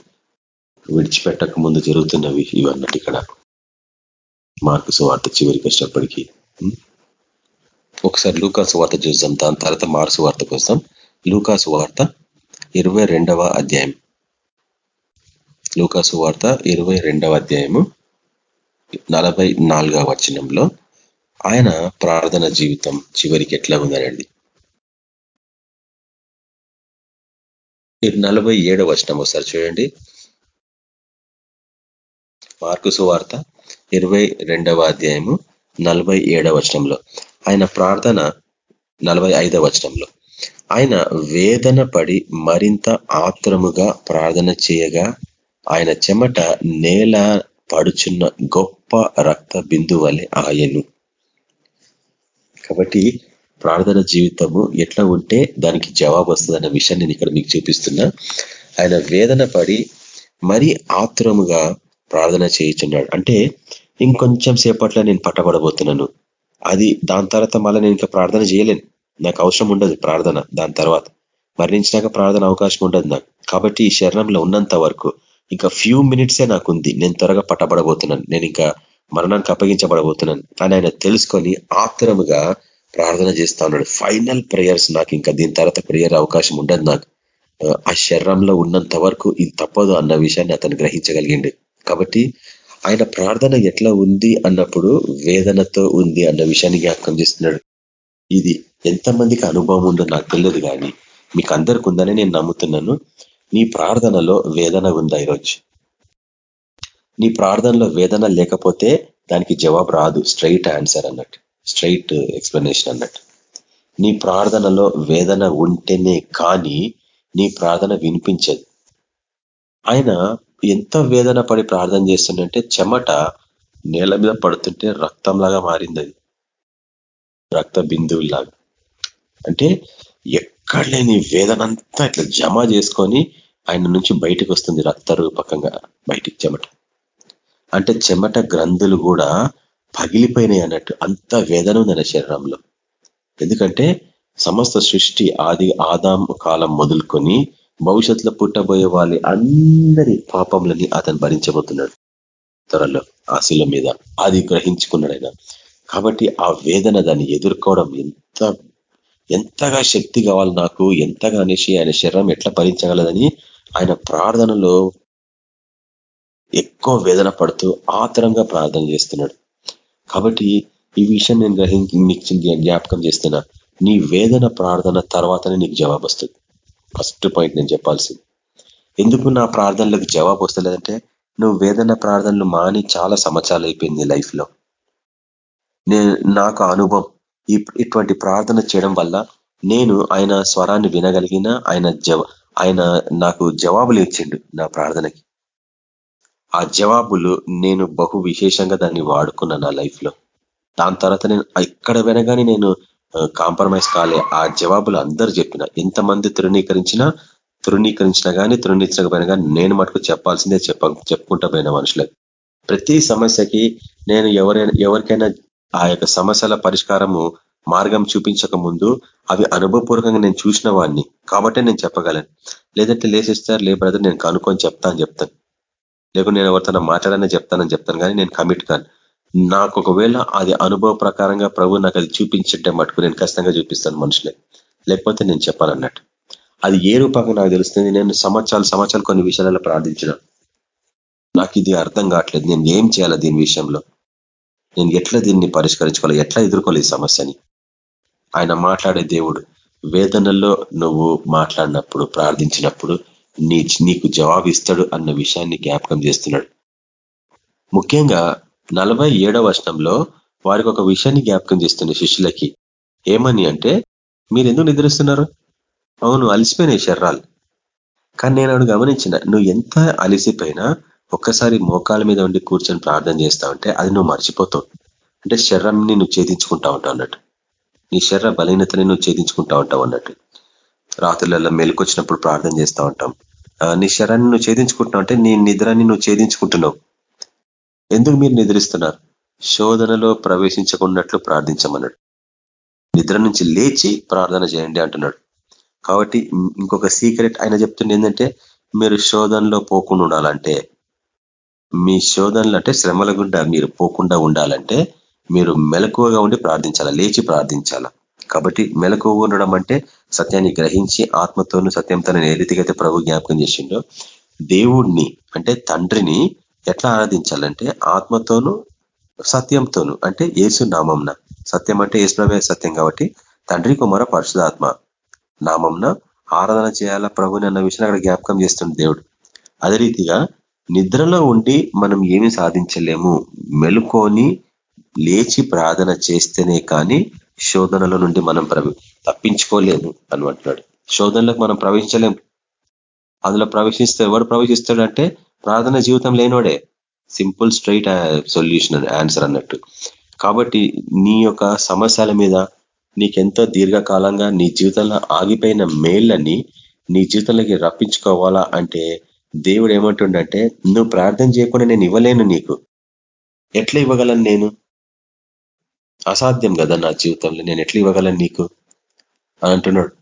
విడిచిపెట్టక ముందు జరుగుతున్నవి ఇవన్నట్టు ఇక్కడ. మార్కు సువార్త చివరికి వచ్చినప్పటికీ. ఒకసారి లూకాసు వార్త చూద్దాం. దాని తర్వాత మార్సు వార్త కోసం లూకాసు వార్త ఇరవై అధ్యాయం. లూకాసు వార్త ఇరవై అధ్యాయము నలభై నాలుగవ వచనంలో ఆయన ప్రార్థన జీవితం చివరికి ఎట్లా ఉందనండి నలభై ఏడవ వచనం ఒకసారి చూడండి. మార్కు సువార్త ఇరవై అధ్యాయము నలభై వచనంలో. ఆయన ప్రార్థన నలభై వచనంలో. ఆయన వేదన పడి మరింత ఆత్రముగా ప్రార్థన చేయగా ఆయన చెమట నేల పడుచున్న గొప్ప రక్త బిందువలే ఆయను. కాబట్టి ప్రార్థన జీవితము ఎట్లా ఉంటే దానికి జవాబు వస్తుందన్న విషయాన్ని నేను ఇక్కడ మీకు చూపిస్తున్నా. ఆయన వేదన పడి మరీ ఆతురముగా ప్రార్థన చేయించున్నాడు. అంటే ఇంకొంచెం సేపట్లో నేను పట్టబడబోతున్నాను. అది దాని తర్వాత మళ్ళీ నేను ఇంకా ప్రార్థన చేయలేను. నాకు అవసరం ఉండదు ప్రార్థన దాని తర్వాత. మరణించినాక ప్రార్థన అవకాశం ఉండదు నాకు. కాబట్టి ఈ శరణంలో ఉన్నంత వరకు ఇంకా ఫ్యూ మినిట్సే నాకు ఉంది నేను త్వరగా పట్టబడబోతున్నాను. నేను ఇంకా మరణానికి అప్పగించబడబోతున్నాను. అని ఆయన తెలుసుకొని ఆత్రముగా ప్రార్థన చేస్తా ఉన్నాడు. ఫైనల్ ప్రేయర్స్ నాకు ఇంకా దీని తర్వాత ప్రేయర్ అవకాశం ఉండదు నాకు. ఆ శరీరంలో ఉన్నంత వరకు ఇది తప్పదు అన్న విషయాన్ని అతను గ్రహించగలిగిండు. కాబట్టి ఆయన ప్రార్థన ఎట్లా ఉంది అన్నప్పుడు వేదనతో ఉంది అన్న విషయాన్ని జ్ఞాపకం చేస్తున్నాడు. ఇది ఎంతమందికి అనుభవం ఉందో నాకు తెలియదు కానీ మీకు అందరికి ఉందని నేను నమ్ముతున్నాను. నీ ప్రార్థనలో వేదన ఉందా ఈరోజు? నీ ప్రార్థనలో వేదన లేకపోతే దానికి జవాబు రాదు. స్ట్రైట్ ఆన్సర్ అన్నట్టు. స్ట్రైట్ ఎక్స్ప్లెనేషన్ అన్నట్టు. నీ ప్రార్థనలో వేదన ఉంటేనే కానీ నీ ప్రార్థన వినిపించదు. ఆయన ఎంత వేదన పడి ప్రార్థన చేస్తుందంటే చెమట నేల మీద పడుతుంటే రక్తంలాగా మారింది అది రక్త బిందువులాగా అంటే ఎక్కడ లేని వేదనంతా ఇట్లా జమ చేసుకొని ఆయన నుంచి బయటకు వస్తుంది రక్త రూపకంగా బయటికి చెమట. అంటే చెమట గ్రంథులు కూడా పగిలిపోయినాయి అన్నట్టు అంత వేదన ఉంది శరీరంలో. ఎందుకంటే సమస్త సృష్టి ఆది ఆదాం కాలం మొదలుకొని భవిష్యత్తులో పుట్టబోయే వాళ్ళ అందరి పాపములని అతను భరించబోతున్నాడు. త్వరలో ఆ శిల మీద అది గ్రహించుకున్నాడు ఆయన కాబట్టి ఆ వేదన దాన్ని ఎదుర్కోవడం ఎంత ఎంతగా శక్తి కావాలి నాకు ఎంతగా అనేసి ఆయన శరీరం ఎట్లా భరించగలదని ఆయన ప్రార్థనలో ఎక్కువ వేదన పడుతూ ఆతరంగా ప్రార్థన చేస్తున్నాడు. కాబట్టి ఈ విషయం నేను గ్రహించి మీకు జ్ఞాపకం చేస్తున్నా. నీ వేదన ప్రార్థన తర్వాతనే నీకు జవాబు వస్తుంది ఫస్ట్ పాయింట్ నేను చెప్పాల్సింది. ఎందుకు నా ప్రార్థనలకు జవాబు వస్తలేదంటే నువ్వు వేదన ప్రార్థనలు మాని చాలా సంవత్సరాలు అయిపోయింది లైఫ్లో. నేను నాకు అనుభవం. ఇటువంటి ప్రార్థన చేయడం వల్ల నేను ఆయన స్వరాన్ని వినగలిగిన ఆయన జవ ఆయన నాకు జవాబులు ఇచ్చిండు నా ప్రార్థనకి. ఆ జవాబులు నేను బహు విశేషంగా దాన్ని వాడుకున్నా నా లైఫ్లో. దాని తర్వాత నేను ఎక్కడ వినగానే నేను కాంప్రమైజ్ కాలే. ఆ జవాబులు అందరు చెప్పిన ఎంతమంది తృణీకరించినా తృణీకరించినా కానీ తృణీకరించకపోయినా కానీ నేను మటుకు చెప్పాల్సిందే చెప్ప చెప్పుకుంటా పోయిన మనుషులకు ప్రతి సమస్యకి నేను ఎవరైనా ఎవరికైనా ఆ యొక్క సమస్యల పరిష్కారము మార్గం చూపించక ముందు అవి అనుభవపూర్వకంగా నేను చూసిన వాడిని కాబట్టే నేను చెప్పగలను. లేదంటే లేసిస్తారు లే బ్రదర్ నేను కనుక్కొని చెప్తాను చెప్తాను. లేకుంటే నేను ఎవరితో మాట్లాడనే చెప్తానని చెప్తాను కానీ నేను కమిట్ కాను. నాకు ఒకవేళ అది అనుభవ ప్రకారంగా ప్రభు నాకు అది చూపించే మటుకు నేను ఖచ్చితంగా చూపిస్తాను మనుషులే. లేకపోతే నేను చెప్పాలన్నట్టు. అది ఏ రూపంగా నాకు తెలుస్తుంది? నేను సంవత్సరాలు సంవత్సరాలు కొన్ని విషయాలలో ప్రార్థించిన. నాకు ఇది అర్థం కావట్లేదు. నేను ఏం చేయాలి దీని విషయంలో? నేను ఎట్లా దీన్ని పరిష్కరించుకోవాలి? ఎట్లా ఎదుర్కోవాలి ఈ సమస్యని? ఆయన మాట్లాడే దేవుడు వేదనల్లో నువ్వు మాట్లాడినప్పుడు ప్రార్థించినప్పుడు నీ నీకు జవాబు ఇస్తాడు అన్న విషయాన్ని జ్ఞాపకం చేస్తున్నాడు. ముఖ్యంగా నలభై ఏడవ వర్షంలో వారికి ఒక విషయాన్ని జ్ఞాపకం చేస్తుంది శిష్యులకి ఏమని అంటే మీరు ఎందుకు నిద్రిస్తున్నారు? అవును అలసిపోయినాయి శర్రాలు కానీ నేను అడు గమనించిన నువ్వు ఎంత అలిసిపోయినా ఒక్కసారి మోకాల మీద ఉండి కూర్చొని ప్రార్థన చేస్తా ఉంటే అది నువ్వు మర్చిపోతావు. అంటే శరీరాన్ని నువ్వు ఛేదించుకుంటా ఉంటావు అన్నట్టు. నీ శరీర బలహీనతని నువ్వు ఛేదించుకుంటా ఉంటావు అన్నట్టు. రాత్రులలో మెలుకొచ్చినప్పుడు ప్రార్థన చేస్తూ ఉంటాం. నీ శరీరాన్ని నువ్వు ఛేదించుకుంటున్నావు అంటే నీ నిద్రాన్ని నువ్వు ఛేదించుకుంటున్నావు. ఎందుకు మీరు నిద్రిస్తున్నారు? శోధనలో ప్రవేశించకున్నట్లు ప్రార్థించమన్నాడు. నిద్ర నుంచి లేచి ప్రార్థన చేయండి అంటున్నాడు. కాబట్టి ఇంకొక సీక్రెట్ ఆయన చెప్తుంది ఏంటంటే మీరు శోధనలో పోకుండా ఉండాలంటే మీ శోధనలు అంటే శ్రమల గుండా మీరు పోకుండా ఉండాలంటే మీరు మెలకువగా ఉండి ప్రార్థించాలా? లేచి ప్రార్థించాలా? కాబట్టి మెలకువ ఉండడం అంటే సత్యాన్ని గ్రహించి ఆత్మతోనూ సత్యంతో ఏ రీతికైతే ప్రభు జ్ఞాపకం చేసిండో దేవుణ్ణి అంటే తండ్రిని ఎట్లా ఆరాధించాలంటే ఆత్మతోనూ సత్యంతోను అంటే ఏసు నామంన. సత్యం అంటే ఏసుప్రవే సత్యం కాబట్టి తండ్రి కుమార పరిశుధాత్మ నామంన ఆరాధన చేయాలా ప్రభుని అన్న విషయం అక్కడ జ్ఞాపకం చేస్తుంది దేవుడు. అదే రీతిగా నిద్రలో ఉండి మనం ఏమి సాధించలేము. మెలుకొని లేచి ప్రార్థన చేస్తేనే కానీ శోధనల నుండి మనం తప్పించుకోలేము అని అంటున్నాడు. శోధనలకు మనం ప్రవేశించలేము. అందులో ప్రవేశిస్తే ఎవడు ప్రవేశిస్తాడంటే ప్రార్థన జీవితం లేనివాడే. సింపుల్ స్ట్రైట్ సొల్యూషన్ ఆన్సర్ అన్నట్టు. కాబట్టి నీ యొక్క సమస్యల మీద నీకెంతో దీర్ఘకాలంగా నీ జీవితంలో ఆగిపోయిన మేళ్ళని నీ జీవితంలోకి రప్పించుకోవాలా అంటే దేవుడు ఏమంటుండంటే నువ్వు ప్రార్థన చేయకుండా నేను ఇవ్వలేను నీకు. ఎట్లా ఇవ్వగలను నేను? అసాధ్యం కదా నా జీవితంలో. నేను ఎట్లా ఇవ్వగలను నీకు? అని అంటున్నాడు.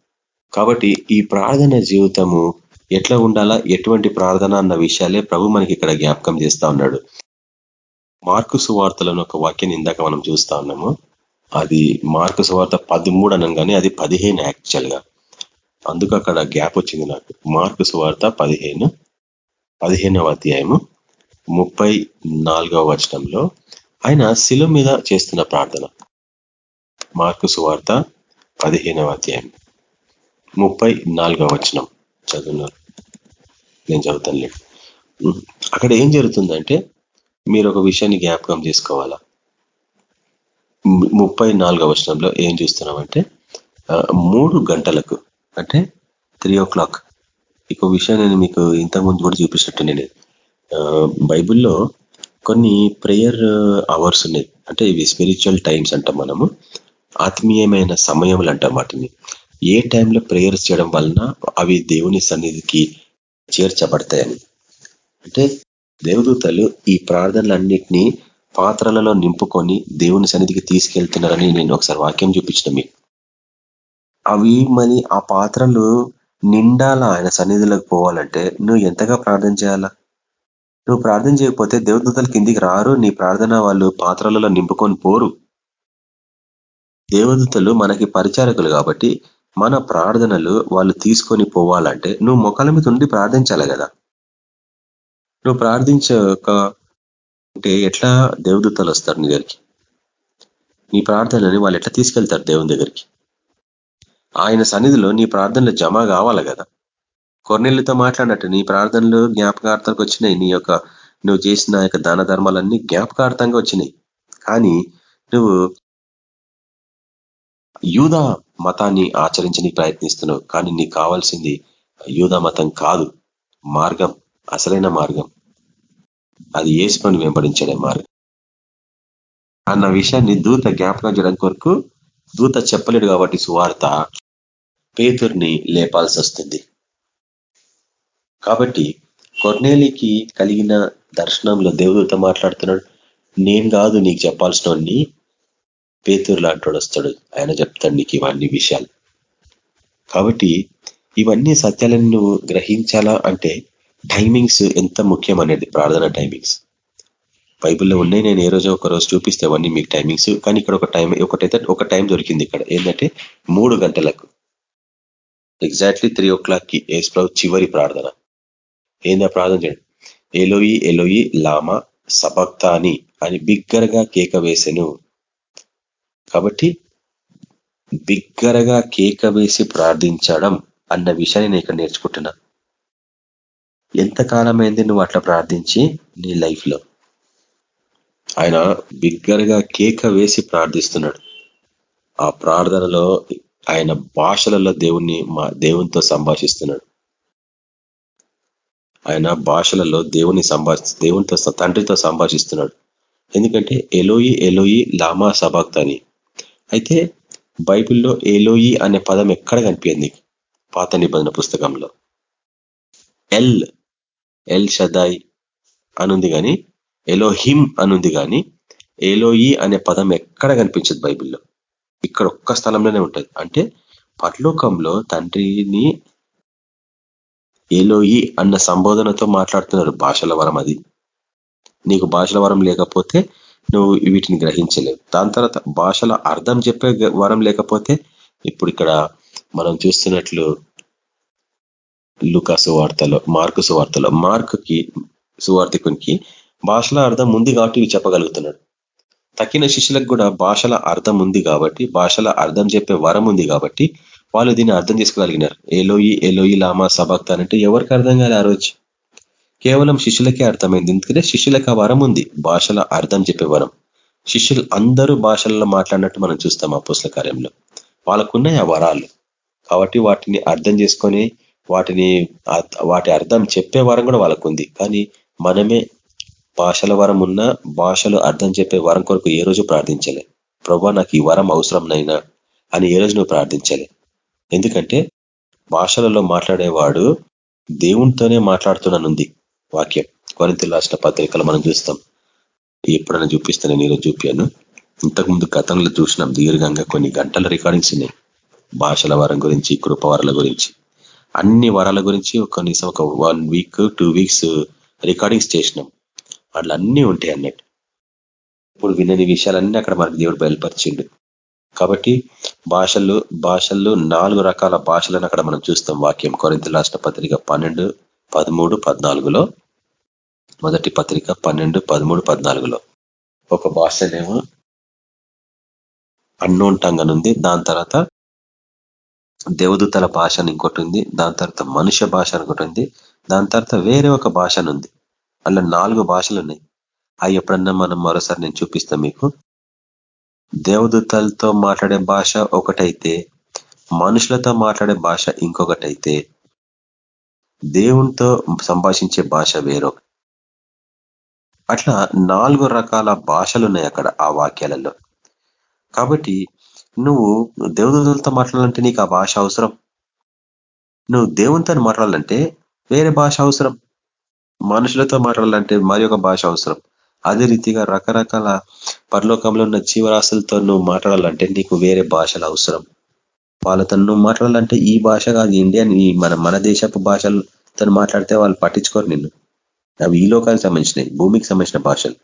కాబట్టి ఈ ప్రార్థన జీవితము ఎట్లా ఉండాలా? ఎటువంటి ప్రార్థన అన్న విషయాలే ప్రభు మనకి ఇక్కడ జ్ఞాపకం చేస్తా ఉన్నాడు. మార్కు సువార్తలను ఒక వాక్యం ఇందాక మనం చూస్తా ఉన్నాము. అది మార్కు సువార్త పదమూడు అనగానే అది పదిహేను యాక్చువల్గా. అందుకు అక్కడ గ్యాప్ వచ్చింది నాకు. మార్కు సువార్త పదిహేను పదిహేనవ అధ్యాయము ముప్పై నాలుగవ వచనంలో ఆయన శిలు మీద చేస్తున్న ప్రార్థన. మార్కు సువార్త పదిహేనవ అధ్యాయం ముప్పై నాలుగవ వచనం. చదువున్నారు. నేను చదువుతాను అక్కడ ఏం జరుగుతుందంటే మీరు ఒక విషయాన్ని జ్ఞాపకం చేసుకోవాలా? ముప్పై నాలుగవ వచనంలో ఏం చూస్తున్నామంటే మూడు గంటలకు అంటే త్రీ ఓ క్లాక్ ఇంకో విషయం నేను మీకు ఇంతకుముందు కూడా చూపించినట్టు నేను. బైబిల్లో కొన్ని ప్రేయర్ అవర్స్ ఉన్నాయి. అంటే ఇవి స్పిరిచువల్ టైమ్స్ అంటాం మనము. ఆత్మీయమైన సమయములు అంటాం వాటిని. ఏ టైంలో ప్రేయర్స్ చేయడం వలన అవి దేవుని సన్నిధికి చేర్చబడతాయని? అంటే దేవదూతలు ఈ ప్రార్థనలన్నిటినీ పాత్రలలో నింపుకొని దేవుని సన్నిధికి తీసుకెళ్తున్నారని నేను ఒకసారి వాక్యం చూపించిన మీకు. అవి మరి ఆ పాత్రలు నిండాలా? ఆయన సన్నిధిలోకి పోవాలంటే నువ్వు ఎంతగా ప్రార్థన చేయాలా? నువ్వు ప్రార్థన చేయకపోతే దేవదూతలు కిందికి రారు నీ ప్రార్థన వాళ్ళు పాత్రలలో నింపుకొని పోరు. దేవదూతలు మనకి పరిచారకులు కాబట్టి మన ప్రార్థనలు వాళ్ళు తీసుకొని పోవాలంటే నువ్వు మొక్కల మీద ఉండి ప్రార్థించాలి కదా. నువ్వు ప్రార్థించక అంటే ఎట్లా దేవదూతలు వస్తారు నీ దగ్గరికి? నీ ప్రార్థనని వాళ్ళు ఎట్లా తీసుకెళ్తారు దేవుని దగ్గరికి? ఆయన సన్నిధిలో నీ ప్రార్థనలు జమ కావాలి కదా. కొన్నెళ్ళతో మాట్లాడినట్టు నీ ప్రార్థనలు జ్ఞాపకార్థాలకు వచ్చినాయి. నీ యొక్క నువ్వు చేసిన యొక్క దాన ధర్మాలన్నీ జ్ఞాపకార్థంగా వచ్చినాయి. కానీ నువ్వు యూదా మతాన్ని ఆచరించడానికి ప్రయత్నిస్తున్నావు కానీ నీకు కావాల్సింది యూదా మతం కాదు మార్గం అసలైన మార్గం. అది ఏసుకొని వెంబడించడే మార్గం. అన్న విషయాన్ని దూత జ్ఞాపకం చేయడం కొరకు దూత చెప్పలేడు కాబట్టి సువార్త పేతుర్ని లేపాల్సి వస్తుంది. కాబట్టి కొర్నేలికి కలిగిన దర్శనంలో దేవదూత మాట్లాడుతున్నాడు? నేను కాదు నీకు చెప్పాల్సిన పేతురు లాంటి వస్తాడు. ఆయన చెప్తాడు నీకు ఇవన్నీ విషయాలు. కాబట్టి ఇవన్నీ సత్యాలను నువ్వు గ్రహించాలా అంటే టైమింగ్స్ ఎంత ముఖ్యం అనేది ప్రార్థన టైమింగ్స్. బైబిల్లో ఉన్నాయి నేను ఏ రోజు ఒక రోజు చూపిస్తే అవన్నీ మీకు టైమింగ్స్. కానీ ఇక్కడ ఒక టైం ఒకటైతే ఒక టైం దొరికింది ఇక్కడ. ఏంటంటే మూడు గంటలకు. ఎగ్జాక్ట్లీ త్రీ ఓ క్లాక్కి ఏసుప్రభు చివరి ప్రార్థన. ఏందా ప్రార్థన చేయండి? ఎలోయి ఎలోయి లామా సబక్తాని అని బిగ్గరగా కేక వేసెను. కాబట్టి బిగ్గరగా కేక వేసి ప్రార్థించడం అన్న విషయాన్ని నేను ఇక్కడ నేర్చుకుంటున్నా. ఎంతకాలమైంది నువ్వు అట్లా ప్రార్థించి నీ లైఫ్లో? ఆయన బిగ్గరగా కేక వేసి ప్రార్థిస్తున్నాడు. ఆ ప్రార్థనలో ఆయన భాషలలో దేవుణ్ణి మా దేవునితో సంభాషిస్తున్నాడు. ఆయన భాషలలో దేవుని సంభాషి దేవునితో తండ్రితో సంభాషిస్తున్నాడు. ఎందుకంటే ఎలోయి ఎలోయి లామా సబాక్తని అయితే బైబిల్లో ఏలోయి అనే పదం ఎక్కడ కనిపించింది? పాత నిబంధన పుస్తకంలో. ఎల్ ఎల్ షదాయ్ అనుంది కానీ ఎలోహిమ్ అనుంది కానీ ఏలోయి అనే పదం ఎక్కడ కనిపించదు బైబిల్లో? ఇక్కడ ఒక్క స్థలంలోనే ఉంటుంది. అంటే పట్లోకంలో తండ్రిని ఏలోయి అన్న సంబోధనతో మాట్లాడుతున్నారు భాషల వరం అది. నీకు భాషల వరం లేకపోతే నువ్వు వీటిని గ్రహించలేవు. దాని తర్వాత భాషల అర్థం చెప్పే వరం లేకపోతే ఇప్పుడు ఇక్కడ మనం చూస్తున్నట్లు లుకా సువార్తలో మార్కు సువార్తలో మార్కుకి సువార్థికునికి భాషల అర్థం ఉంది కాబట్టి ఇవి చెప్పగలుగుతున్నాడు. తక్కిన శిష్యులకు కూడా భాషల అర్థం ఉంది కాబట్టి భాషల అర్థం చెప్పే వరం ఉంది కాబట్టి వాళ్ళు దీన్ని అర్థం చేసుకోగలిగినారు. ఏలోయి ఏలోయి లామా సభక్త అంటే ఎవరికి అర్థం కాలే ఆ రోజు? కేవలం శిష్యులకే అర్థమైంది. ఎందుకంటే శిష్యులకు ఆ వరం ఉంది. భాషల అర్థం చెప్పే వరం. శిష్యులు అందరూ భాషలలో మాట్లాడినట్టు మనం చూస్తాం ఆ పుస్తక కార్యంలో. వాళ్ళకున్నాయి ఆ వరాలు. కాబట్టి వాటిని అర్థం చేసుకొని వాటిని వాటి అర్థం చెప్పే వరం కూడా వాళ్ళకు ఉంది కానీ మనమే భాషల వరం ఉన్న భాషలు అర్థం చెప్పే వరం కొరకు ఏ రోజు ప్రార్థించలే. ప్రభా నాకు ఈ వరం అవసరం నైనా అని ఏ రోజు నువ్వు ప్రార్థించాలి. ఎందుకంటే భాషలలో మాట్లాడేవాడు దేవునితోనే మాట్లాడుతున్నానుంది. వాక్యం కొరింత రాష్ట్ర పత్రికలు మనం చూస్తాం. ఎప్పుడైనా చూపిస్తాను నేను చూపాను. ఇంతకుముందు గతంలో చూసినాం దీర్ఘంగా కొన్ని గంటల రికార్డింగ్స్ ఉన్నాయి. భాషల వరం గురించి కృపవరాల గురించి. అన్ని వరాల గురించి కనీసం ఒక one week two weeks recordings చేసినాం. అట్లా అన్నీ ఉంటాయి అన్నట్టు. ఇప్పుడు వినని విషయాలన్నీ అక్కడ మనకు దేవుడు బయలుపరిచిండు. కాబట్టి భాషలు భాషల్లో నాలుగు రకాల భాషలను అక్కడ మనం చూస్తాం వాక్యం. కొరింత రాష్ట్ర పత్రిక పన్నెండు పదమూడు పద్నాలుగులో. మొదటి పత్రిక పన్నెండు పదమూడు పద్నాలుగులో. ఒక భాషనేమో అన్నోన్ టంగ్ ఉంది. దాని తర్వాత దేవదూతల భాష అని ఇంకోటి ఉంది. దాని తర్వాత మనుష్య భాష అనుకోటి ఉంది. దాని తర్వాత వేరే ఒక భాష ఉంది. అలా నాలుగు భాషలు ఉన్నాయి. అవి ఎప్పుడన్నా మనం మరోసారి నేను చూపిస్తాను మీకు. దేవదూతలతో మాట్లాడే భాష ఒకటైతే మనుషులతో మాట్లాడే భాష ఇంకొకటైతే దేవునితో సంభాషించే భాష వేరొక అట్లా నాలుగు రకాల భాషలు ఉన్నాయి అక్కడ ఆ వాక్యాలలో. కాబట్టి నువ్వు దేవదూతలతో మాట్లాడాలంటే నీకు ఆ భాష అవసరం. నువ్వు దేవునితో మాట్లాడాలంటే వేరే భాష అవసరం. మనుషులతో మాట్లాడాలంటే మరి భాష అవసరం. అదే రీతిగా రకరకాల పరలోకంలో ఉన్న జీవరాశులతో నువ్వు మాట్లాడాలంటే నీకు వేరే భాషలు అవసరం. వాళ్ళతో నువ్వు మాట్లాడాలంటే ఈ భాష కాదు ఇండియన్ ఈ మన మన దేశపు భాషలతో మాట్లాడితే వాళ్ళు పట్టించుకోరు నిన్ను. అవి ఈ లోకానికి సంబంధించినవి భూమికి సంబంధించిన భాషలు.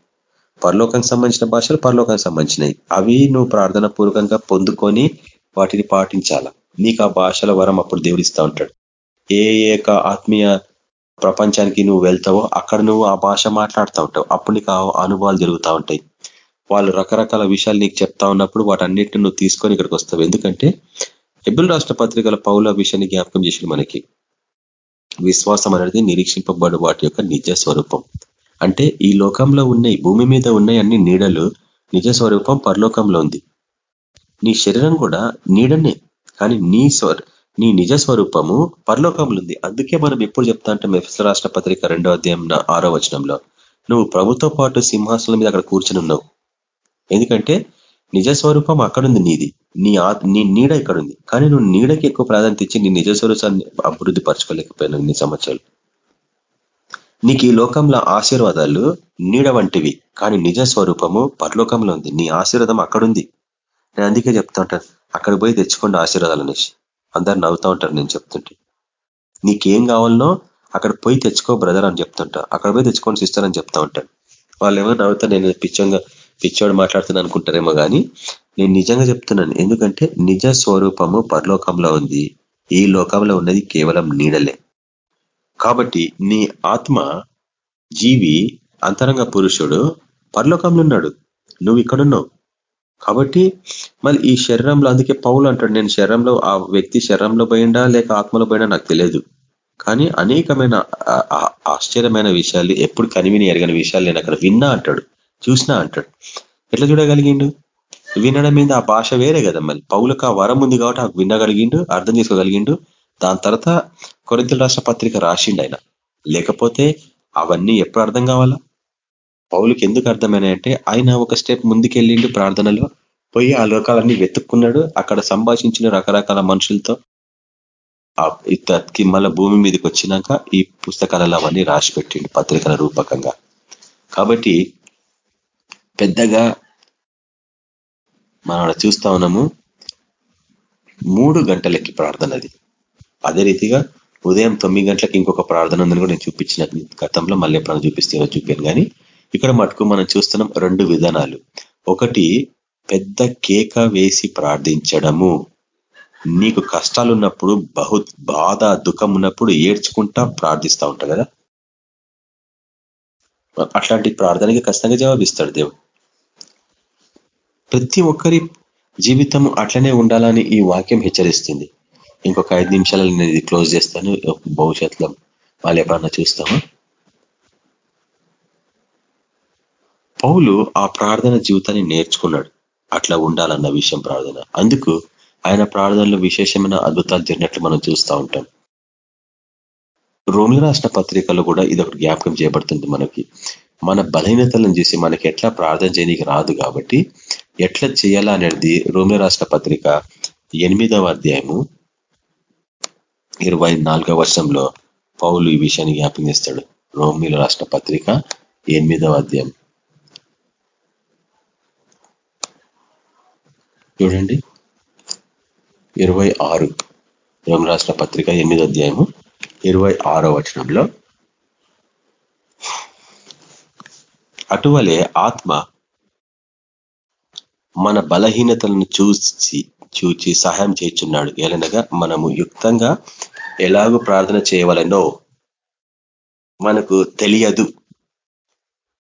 పరలోకానికి సంబంధించిన భాషలు పరలోకానికి సంబంధించినవి. అవి నువ్వు ప్రార్థన పూర్వకంగా పొందుకొని వాటిని పాటించాల? నీకు ఆ భాషల వరం అప్పుడు దేవుడిస్తూ ఉంటాడు. ఏ ఏక ఆత్మీయ ప్రపంచానికి నువ్వు వెళ్తావో అక్కడ నువ్వు ఆ భాష మాట్లాడుతూ ఉంటావు. అప్పుడు నీకు అనుభవాలు జరుగుతూ ఉంటాయి. వాళ్ళు రకరకాల విషయాలు నీకు చెప్తా ఉన్నప్పుడు వాటన్నిటిని నువ్వు తీసుకొని ఇక్కడికి వస్తావు. ఎందుకంటే ఎబుల్ రాష్ట్ర పత్రికల పౌల విషయాన్ని జ్ఞాపకం చేసింది మనకి. విశ్వాసం అనేది నిరీక్షింపబడు వాటి యొక్క నిజ స్వరూపం. అంటే ఈ లోకంలో ఉన్నాయి భూమి మీద ఉన్నాయి అన్ని నీడలు నిజ స్వరూపం పరలోకంలో ఉంది. నీ శరీరం కూడా నీడనే కానీ నీ స్వర నీ నిజ స్వరూపము పరలోకంలో ఉంది. అందుకే మనం ఎప్పుడు చెప్తా అంటే మెఫిస్ రాష్ట్ర పత్రిక రెండో అధ్యాయం ఆరో వచనంలో నువ్వు ప్రభుతో పాటు సింహాసనం మీద అక్కడ కూర్చొని ఉన్నావు. ఎందుకంటే నిజ స్వరూపం అక్కడుంది నీది. నీ నీ నీడ ఇక్కడ ఉంది కానీ నువ్వు నీడకి ఎక్కువ ప్రాధాన్యత ఇచ్చి నీ నిజ స్వరూపాన్ని అభివృద్ధి పరచుకోలేకపోయినావు నీ సంవత్సరాలు. నీకు ఈ లోకంలో ఆశీర్వాదాలు నీడ వంటివి కానీ నిజ స్వరూపము పరలోకంలో ఉంది. నీ ఆశీర్వాదం అక్కడుంది. నేను అందుకే చెప్తా ఉంటాను. అక్కడ పోయి తెచ్చుకోండి ఆశీర్వాదాలు అనేసి. అందరు నవ్వుతా ఉంటారు నేను చెప్తుంటే. నీకేం కావాలనో అక్కడ పోయి తెచ్చుకో బ్రదర్ అని చెప్తుంటా. అక్కడ పోయి తెచ్చుకోండి సిస్టర్ అని చెప్తా ఉంటాను. వాళ్ళు ఏమో నవ్వుతా నేను పిచ్చంగా పిచ్చోడు మాట్లాడుతున్నా అనుకుంటారేమో కానీ నేను నిజంగా చెప్తున్నాను. ఎందుకంటే నిజ స్వరూపము పరలోకంలో ఉంది. ఈ లోకంలో ఉన్నది కేవలం నీడలే. కాబట్టి నీ ఆత్మ జీవి అంతరంగ పురుషుడు పరలోకంలో ఉన్నాడు. నువ్వు ఇక్కడున్నావు. కాబట్టి మళ్ళీ ఈ శరీరంలో అందుకే పౌలు అంటాడు నేను శరీరంలో ఆ వ్యక్తి శరీరంలో పోయిండా లేక ఆత్మలో పోయినా నాకు తెలియదు. కానీ అనేకమైన ఆశ్చర్యమైన విషయాలు ఎప్పుడు కనివిని ఎరగని విషయాలు నేను అక్కడ విన్నా అంటాడు. చూసినా అంటాడు. ఎట్లా చూడగలిగిండు? వినడం మీద ఆ భాష వేరే కదా మళ్ళీ పౌలకు ఆ వరం ఉంది కాబట్టి ఆ వినగలిగిండు అర్థం చేసుకోగలిగిండు. దాని తర్వాత కొరింతల రాష్ట్ర పత్రిక రాసిండు ఆయన. లేకపోతే అవన్నీ ఎప్పుడు అర్థం కావాలా? పౌలుకి ఎందుకు అర్థమైనాయంటే ఆయన ఒక స్టెప్ ముందుకెళ్ళిండు ప్రార్థనలో. పోయి ఆ లోకాలన్నీ వెతుక్కున్నాడు. అక్కడ సంభాషించిన రకరకాల మనుషులతో మళ్ళీ భూమి మీదకి వచ్చినాక ఈ పుస్తకాలలో అవన్నీ రాసి పెట్టిండు పత్రికల రూపకంగా. కాబట్టి పెద్దగా మనం చూస్తా ఉన్నాము. మూడు గంటలకి ప్రార్థన అది. అదే రీతిగా ఉదయం తొమ్మిది గంటలకి ఇంకొక ప్రార్థన ఉందని కూడా నేను చూపించిన గతంలో మళ్ళీ ఎప్పుడైనా చూపిస్తే చూపాను కానీ ఇక్కడ మటుకు మనం చూస్తున్నాం రెండు విధానాలు. ఒకటి పెద్ద కేక వేసి ప్రార్థించడము. నీకు కష్టాలు ఉన్నప్పుడు బహు బాధ దుఃఖం ఉన్నప్పుడు ఏడ్చుకుంటా ప్రార్థిస్తూ ఉంటా కదా. అట్లాంటి ప్రార్థనకి ఖచ్చితంగా జవాబిస్తాడు దేవుడు. ప్రతి ఒక్కరి జీవితం అట్లనే ఉండాలని ఈ వాక్యం హెచ్చరిస్తుంది. ఇంకొక ఐదు నిమిషాలలో నేను ఇది క్లోజ్ చేస్తాను. భవిష్యత్తులో వాళ్ళు ఎప్పుడన్నా చూస్తాము? పౌలు ఆ ప్రార్థన జీవితాన్ని నేర్చుకున్నాడు. అట్లా ఉండాలన్న విషయం ప్రార్థన. అందుకు ఆయన ప్రార్థనలో విశేషమైన అద్భుతాలు జరిగినట్లు మనం చూస్తూ ఉంటాం. రోమిల రాష్ట్ర పత్రికలో కూడా ఇది ఒకటి జ్ఞాపకం చేయబడుతుంది మనకి. మన బలహీనతలను చూసి మనకి ఎట్లా ప్రార్థన చేయడానికి రాదు కాబట్టి ఎట్లా చేయాలా అనేది రోమి రాష్ట్ర పత్రిక ఎనిమిదవ అధ్యాయము ఇరవై నాలుగవ వర్షంలో పౌలు ఈ విషయాన్ని జ్ఞాపం చేస్తాడు. రోమిల రాష్ట్ర పత్రిక ఎనిమిదవ అధ్యాయం. చూడండి. ఇరవై ఆరు. రోమి రాష్ట్ర పత్రిక ఎనిమిదో అధ్యాయము ఇరవై ఆరో వచనంలో అటువలే ఆత్మ మన బలహీనతలను చూసి చూచి సహాయం చేస్తున్నాడు. ఎలనగా మనము యుక్తంగా ఎలాగో ప్రార్థన చేయవలనో మనకు తెలియదు.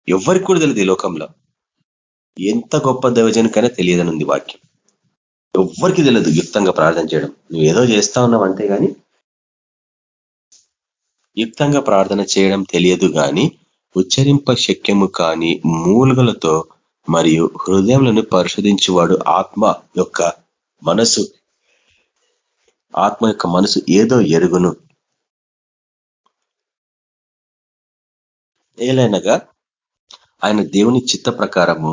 ఎవరికి కూడా తెలియదు ఈ లోకంలో. ఎంత గొప్ప దైవజనికైనా తెలియదని ఉంది వాక్యం. ఎవ్వరికి తెలియదు యుక్తంగా ప్రార్థన చేయడం. నువ్వు ఏదో చేస్తా ఉన్నావు అంతే కానీ యుక్తంగా ప్రార్థన చేయడం తెలియదు కానీ ఉచ్చరింప శక్యము కాని మూలుగలతో మరియు హృదయములను పరిశోధించేవాడు ఆత్మ యొక్క మనసు ఆత్మ యొక్క మనసు ఏదో ఎరుగును. ఏలైనగా ఆయన దేవుని చిత్త ప్రకారము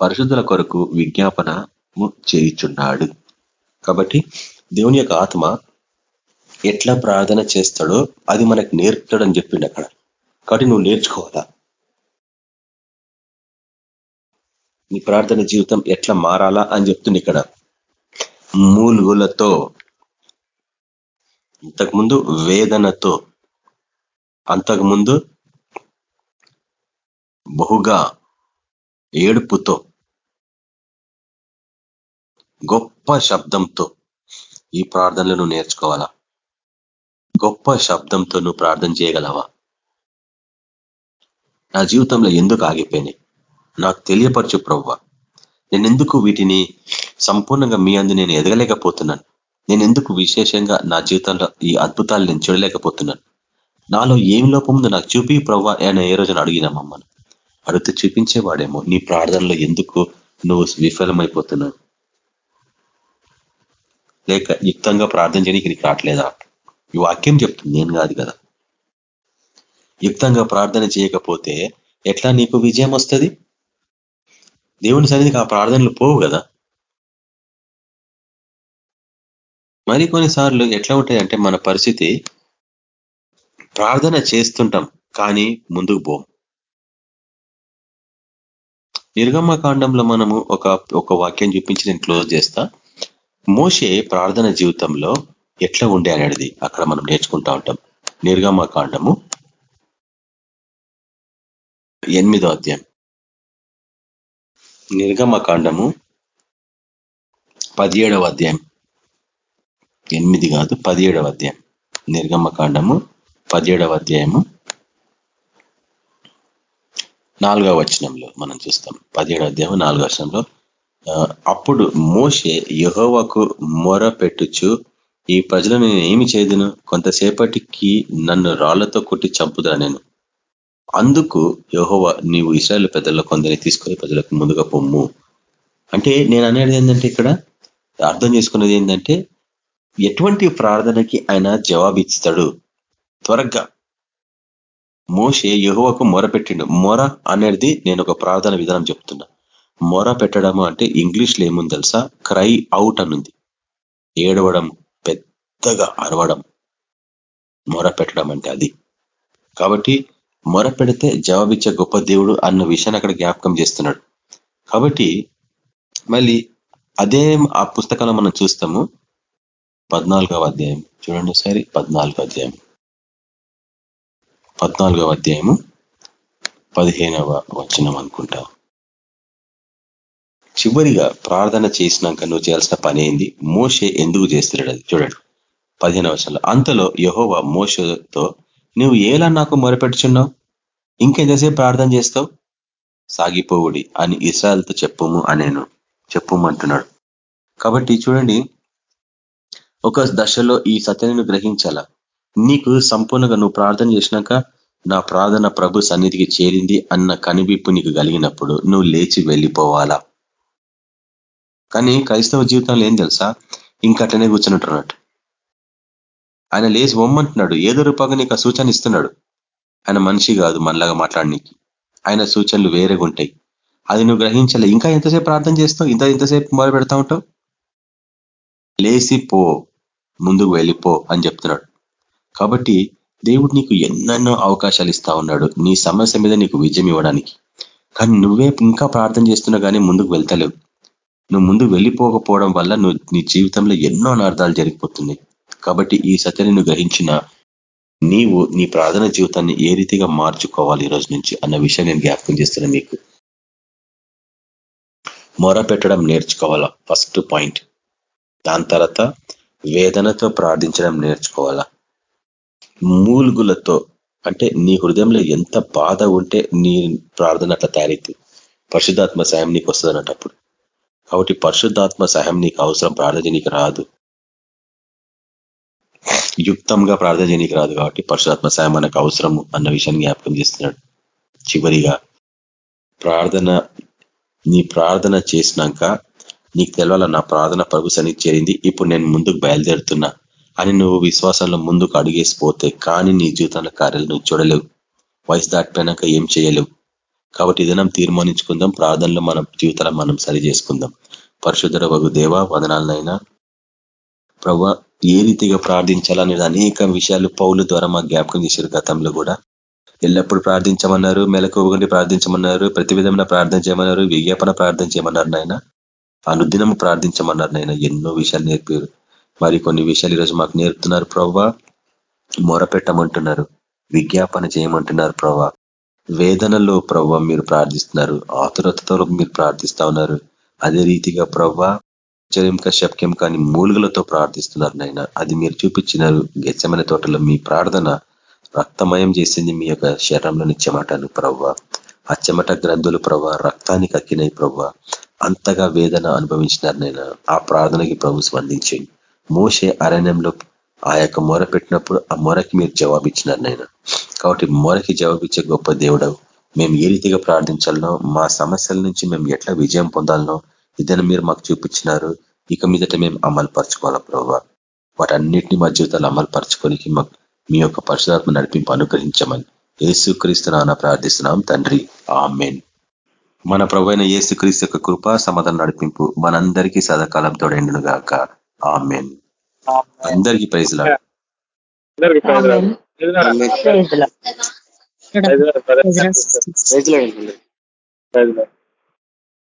పరిశుద్ధుల కొరకు విజ్ఞాపనము చేయుచున్నాడు. కాబట్టి దేవుని యొక్క ఆత్మ ఎట్లా ప్రార్థన చేస్తాడో అది మనకు నేర్పుతాడని చెప్పిండు అక్కడ కాబట్టి నువ్వు నేర్చుకోవాలా? నీ ప్రార్థన జీవితం ఎట్లా మారాలా అని చెప్తుంది ఇక్కడ. మూలుగులతో ఇంతకుముందు వేదనతో అంతకుముందు బహుగా ఏడుపుతో గొప్ప శబ్దంతో ఈ ప్రార్థనలు నువ్వు నేర్చుకోవాలా? గొప్ప శబ్దంతో నువ్వు ప్రార్థన చేయగలవా? నా జీవితంలో ఎందుకు ఆగిపోయినాయి? నాకు తెలియపరచు ప్రవ్వ. నేనెందుకు వీటిని సంపూర్ణంగా మీ అందు నేను ఎదగలేకపోతున్నాను? నేను ఎందుకు విశేషంగా నా జీవితంలో ఈ అద్భుతాలు నేను చూడలేకపోతున్నాను? నాలో ఏం లోపముందో నాకు చూపి ప్రవ్వ ఆయన ఏ రోజున అడిగిన మమ్మల్ని. అడిగితే చూపించేవాడేమో నీ ప్రార్థనలో ఎందుకు నువ్వు విఫలమైపోతున్నావు? లేక యుక్తంగా ప్రార్థన చేయడానికి నీకు రావట్లేదా? ఈ వాక్యం చెప్తుంది నేను కాదు కదా. యుక్తంగా ప్రార్థన చేయకపోతే ఎట్లా నీకు విజయం వస్తుంది? దేవుని సన్నిధికి ఆ ప్రార్థనలు పోవు కదా? మరి కొన్నిసార్లు ఎట్లా ఉంటాయంటే మన పరిస్థితి ప్రార్థన చేస్తుంటాం కానీ ముందుకు పోం. నిర్గమ్మ కాండంలో మనము ఒక ఒక వాక్యం చూపించి నేను క్లోజ్ చేస్తా. మోషే ప్రార్థన జీవితంలో ఎట్లా ఉండే అనేది అక్కడ మనం నేర్చుకుంటా ఉంటాం. నిర్గమ కాండము ఎనిమిదో అధ్యాయం. నిర్గమ కాండము పదిహేడవ అధ్యాయం. ఎనిమిది కాదు పదిహేడవ అధ్యాయం. నిర్గమకాండము పదిహేడవ అధ్యాయము నాలుగవ వచనంలో మనం చూస్తాం. పదిహేడవ అధ్యాయం నాలుగవ వచనంలో అప్పుడు మోషే యహోవకు మొర పెట్టుచు ఈ ప్రజలను నేను ఏమి చేయదును? కొంతసేపటికి నన్ను రాళ్ళతో కొట్టి చంపుదా నేను. అందుకు యహోవ నీవు ఇస్రాయల్ పెద్దల్లో కొందరిని తీసుకొని ప్రజలకు ముందుగా పొమ్ము. అంటే నేను అనేది ఏంటంటే ఇక్కడ అర్థం చేసుకున్నది ఏంటంటే ఎటువంటి ప్రార్థనకి ఆయన జవాబిస్తాడు త్వరగా. మోషే యహోవకు మొర పెట్టిండు. మొర అనేది నేను ఒక ప్రార్థన విధానం చెప్తున్నా. మొర పెట్టడము అంటే ఇంగ్లీష్లో ఏముంది తెలుసా? క్రై అవుట్ అనుంది. ఏడవడం పెద్దగా అరవడం. మొర పెట్టడం అంటే అది. కాబట్టి మొర పెడితే జవాబిచ్చే గొప్ప దేవుడు అన్న విషయాన్ని అక్కడ జ్ఞాపకం చేస్తున్నాడు. కాబట్టి మళ్ళీ అదే ఆ పుస్తకంలో మనం చూస్తాము. పద్నాలుగవ అధ్యాయం. చూడండి ఒకసారి. పద్నాలుగో అధ్యాయం. పద్నాలుగవ అధ్యాయము పదిహేనవ వచనం అనుకుంటా. చివరిగా ప్రార్థన చేసినాక నువ్వు చేయాల్సిన పని ఏంది? మోషే ఎందుకు చేస్తున్నాడు అది? చూడండి. పదిహేనవ వచనంలో. అంతలో యహోవ మోషతో నువ్వు ఏలా నాకు మొరపెట్టుచున్నావు? ఇంకెంతసేపు ప్రార్థన చేస్తావు? సాగిపోవుడి అని ఇస్రాయల్తో చెప్పుము అనేను. చెప్పుమంటున్నాడు. కాబట్టి చూడండి ఒక దశలో ఈ సత్యాన్ని గ్రహించాల? నీకు సంపూర్ణంగా నువ్వు ప్రార్థన చేసినాక నా ప్రార్థన ప్రభు సన్నిధికి చేరింది అన్న కనివిప్పు నీకు కలిగినప్పుడు నువ్వు లేచి వెళ్ళిపోవాలా? కానీ క్రైస్తవ జీవితంలో ఏం తెలుసా? ఇంకట్లనే కూర్చున్నట్టున్నట్టు ఆయన లేచి వమ్మంటున్నాడు. ఏదో రూపంగా నీకు ఆ సూచన ఇస్తున్నాడు. ఆయన మనిషి కాదు మనలాగా మాట్లాడనీకి. ఆయన సూచనలు వేరేగా ఉంటాయి. అది నువ్వు గ్రహించలే. ఇంకా ఎంతసేపు ప్రార్థన చేస్తావు ఇంత ఎంతసేపు మొదలు పెడతా ఉంటావు? లేసి పో ముందుకు వెళ్ళిపో అని చెప్తున్నాడు. కాబట్టి దేవుడు నీకు ఎన్నెన్నో అవకాశాలు ఇస్తా ఉన్నాడు. నీ సమస్య మీద నీకు విజయం ఇవ్వడానికి. కానీ నువ్వే ఇంకా ప్రార్థన చేస్తున్నా కానీ ముందుకు వెళ్తలేవు. నువ్వు ముందుకు వెళ్ళిపోకపోవడం వల్ల నువ్వు నీ జీవితంలో ఎన్నో అనార్థాలు జరిగిపోతున్నాయి. కాబట్టి ఈ సత్యని నువ్వు గ్రహించిన నీవు నీ ప్రార్థన జీవితాన్ని ఏ రీతిగా మార్చుకోవాలి ఈ రోజు నుంచి అన్న విషయం నేను జ్ఞాపకం చేస్తున్నా మీకు. మొర పెట్టడం నేర్చుకోవాలా? First point. దాని తర్వాత వేదనతో ప్రార్థించడం నేర్చుకోవాలా? మూలుగులతో అంటే నీ హృదయంలో ఎంత బాధ ఉంటే నీ ప్రార్థన అట్లా తయారైతుంది పరిశుద్ధాత్మ సాయం నీకు వస్తుంది అన్నట్టు కాబట్టి పరిశుద్ధాత్మ సహాయం నీకు అవసరం ప్రార్థన నీకు రాదు. యుక్తంగా ప్రార్థన చేయనీకి రాదు కాబట్టి పరశురాత్మ సాయం మనకు అవసరము అన్న విషయాన్ని జ్ఞాపకం చేస్తున్నాడు. చివరిగా ప్రార్థన నీ ప్రార్థన చేసినాక నీకు తెలవాల నా ప్రార్థన ప్రభు సన్నిధి చేరింది ఇప్పుడు నేను ముందుకు బయలుదేరుతున్నా అని నువ్వు విశ్వాసంలో ముందుకు అడిగేసిపోతే కానీ నీ జీవితంలో కార్యాలు నువ్వు చూడలేవు. వయసు దాటిపోయినాక ఏం చేయలేవు. కాబట్టి ఇదనం తీర్మానించుకుందాం ప్రార్థనలో మన జీవితాలను మనం సరి చేసుకుందాం. పరిశుద్ధ వగు దేవ వదనాలనైనా. ప్రభు ఏ రీతిగా ప్రార్థించాలనేది అనేక విషయాలు పౌలు ద్వారా మాకు జ్ఞాపకం చేశారు గతంలో కూడా. ఎల్లప్పుడు ప్రార్థించమన్నారు మెలకువగండి ప్రార్థించమన్నారు ప్రతి విధమైన ప్రార్థన చేయమన్నారు విజ్ఞాపన ప్రార్థన చేయమన్నారు నాయన. అనుదినం ప్రార్థించమన్నారు నాయన. ఎన్నో విషయాలు నేర్పారు. మరి కొన్ని విషయాలు ఈరోజు మాకు నేర్పుతున్నారు ప్రవ్వా. మొరపెట్టమంటున్నారు. విజ్ఞాపన చేయమంటున్నారు ప్రవ్వా. వేదనలో ప్రవ్వ మీరు ప్రార్థిస్తున్నారు. ఆతురతతో మీరు ప్రార్థిస్తా ఉన్నారు. అదే రీతిగా ప్రవ్వా చరింక శక్యం కానీ మూలుగులతో ప్రార్థిస్తున్నారు నాయన. అది మీరు చూపించినారు గెచ్చమైన తోటలో మీ ప్రార్థన రక్తమయం చేసింది మీ యొక్క శరీరంలోని చెమటను ప్రవ్వ. ఆ చెమట గ్రంథులు ప్రవ్వ రక్తానికి అక్కినాయి ప్రవ్వ. అంతగా వేదన అనుభవించినారు నేను ఆ ప్రార్థనకి ప్రభు స్పందించండి. మోసే అరణ్యంలో ఆ యొక్క మొర పెట్టినప్పుడు ఆ మొరకి మీరు జవాబిచ్చినారు నాయన. కాబట్టి మొరకి జవాబిచ్చే గొప్ప దేవుడవు. మేము ఏ రీతిగా ప్రార్థించాలనో మా సమస్యల నుంచి మేము ఎట్లా విజయం పొందాలనో ఇదని మీరు మాకు చూపించినారు. ఇక మీదట మేము అమలు పరచుకోవాలా ప్రభావ వాటన్నిటిని మా జీవితాలు అమలు పరచుకోనికి మాకు మీ యొక్క పరిశుధాత్మ నడిపింపు అనుగ్రహించమని ఏసుక్రీస్తున్నా ప్రార్థిస్తున్నాం తండ్రి. ఆమెన్. మన ప్రభు అయిన ఏసుక్రీస్తు యొక్క కృప సమాధానం నడిపింపు మనందరికీ సదాకాలం తోడైండును గాక. ఆమెన్. అందరికీ ప్రైజ్లా అందరికీ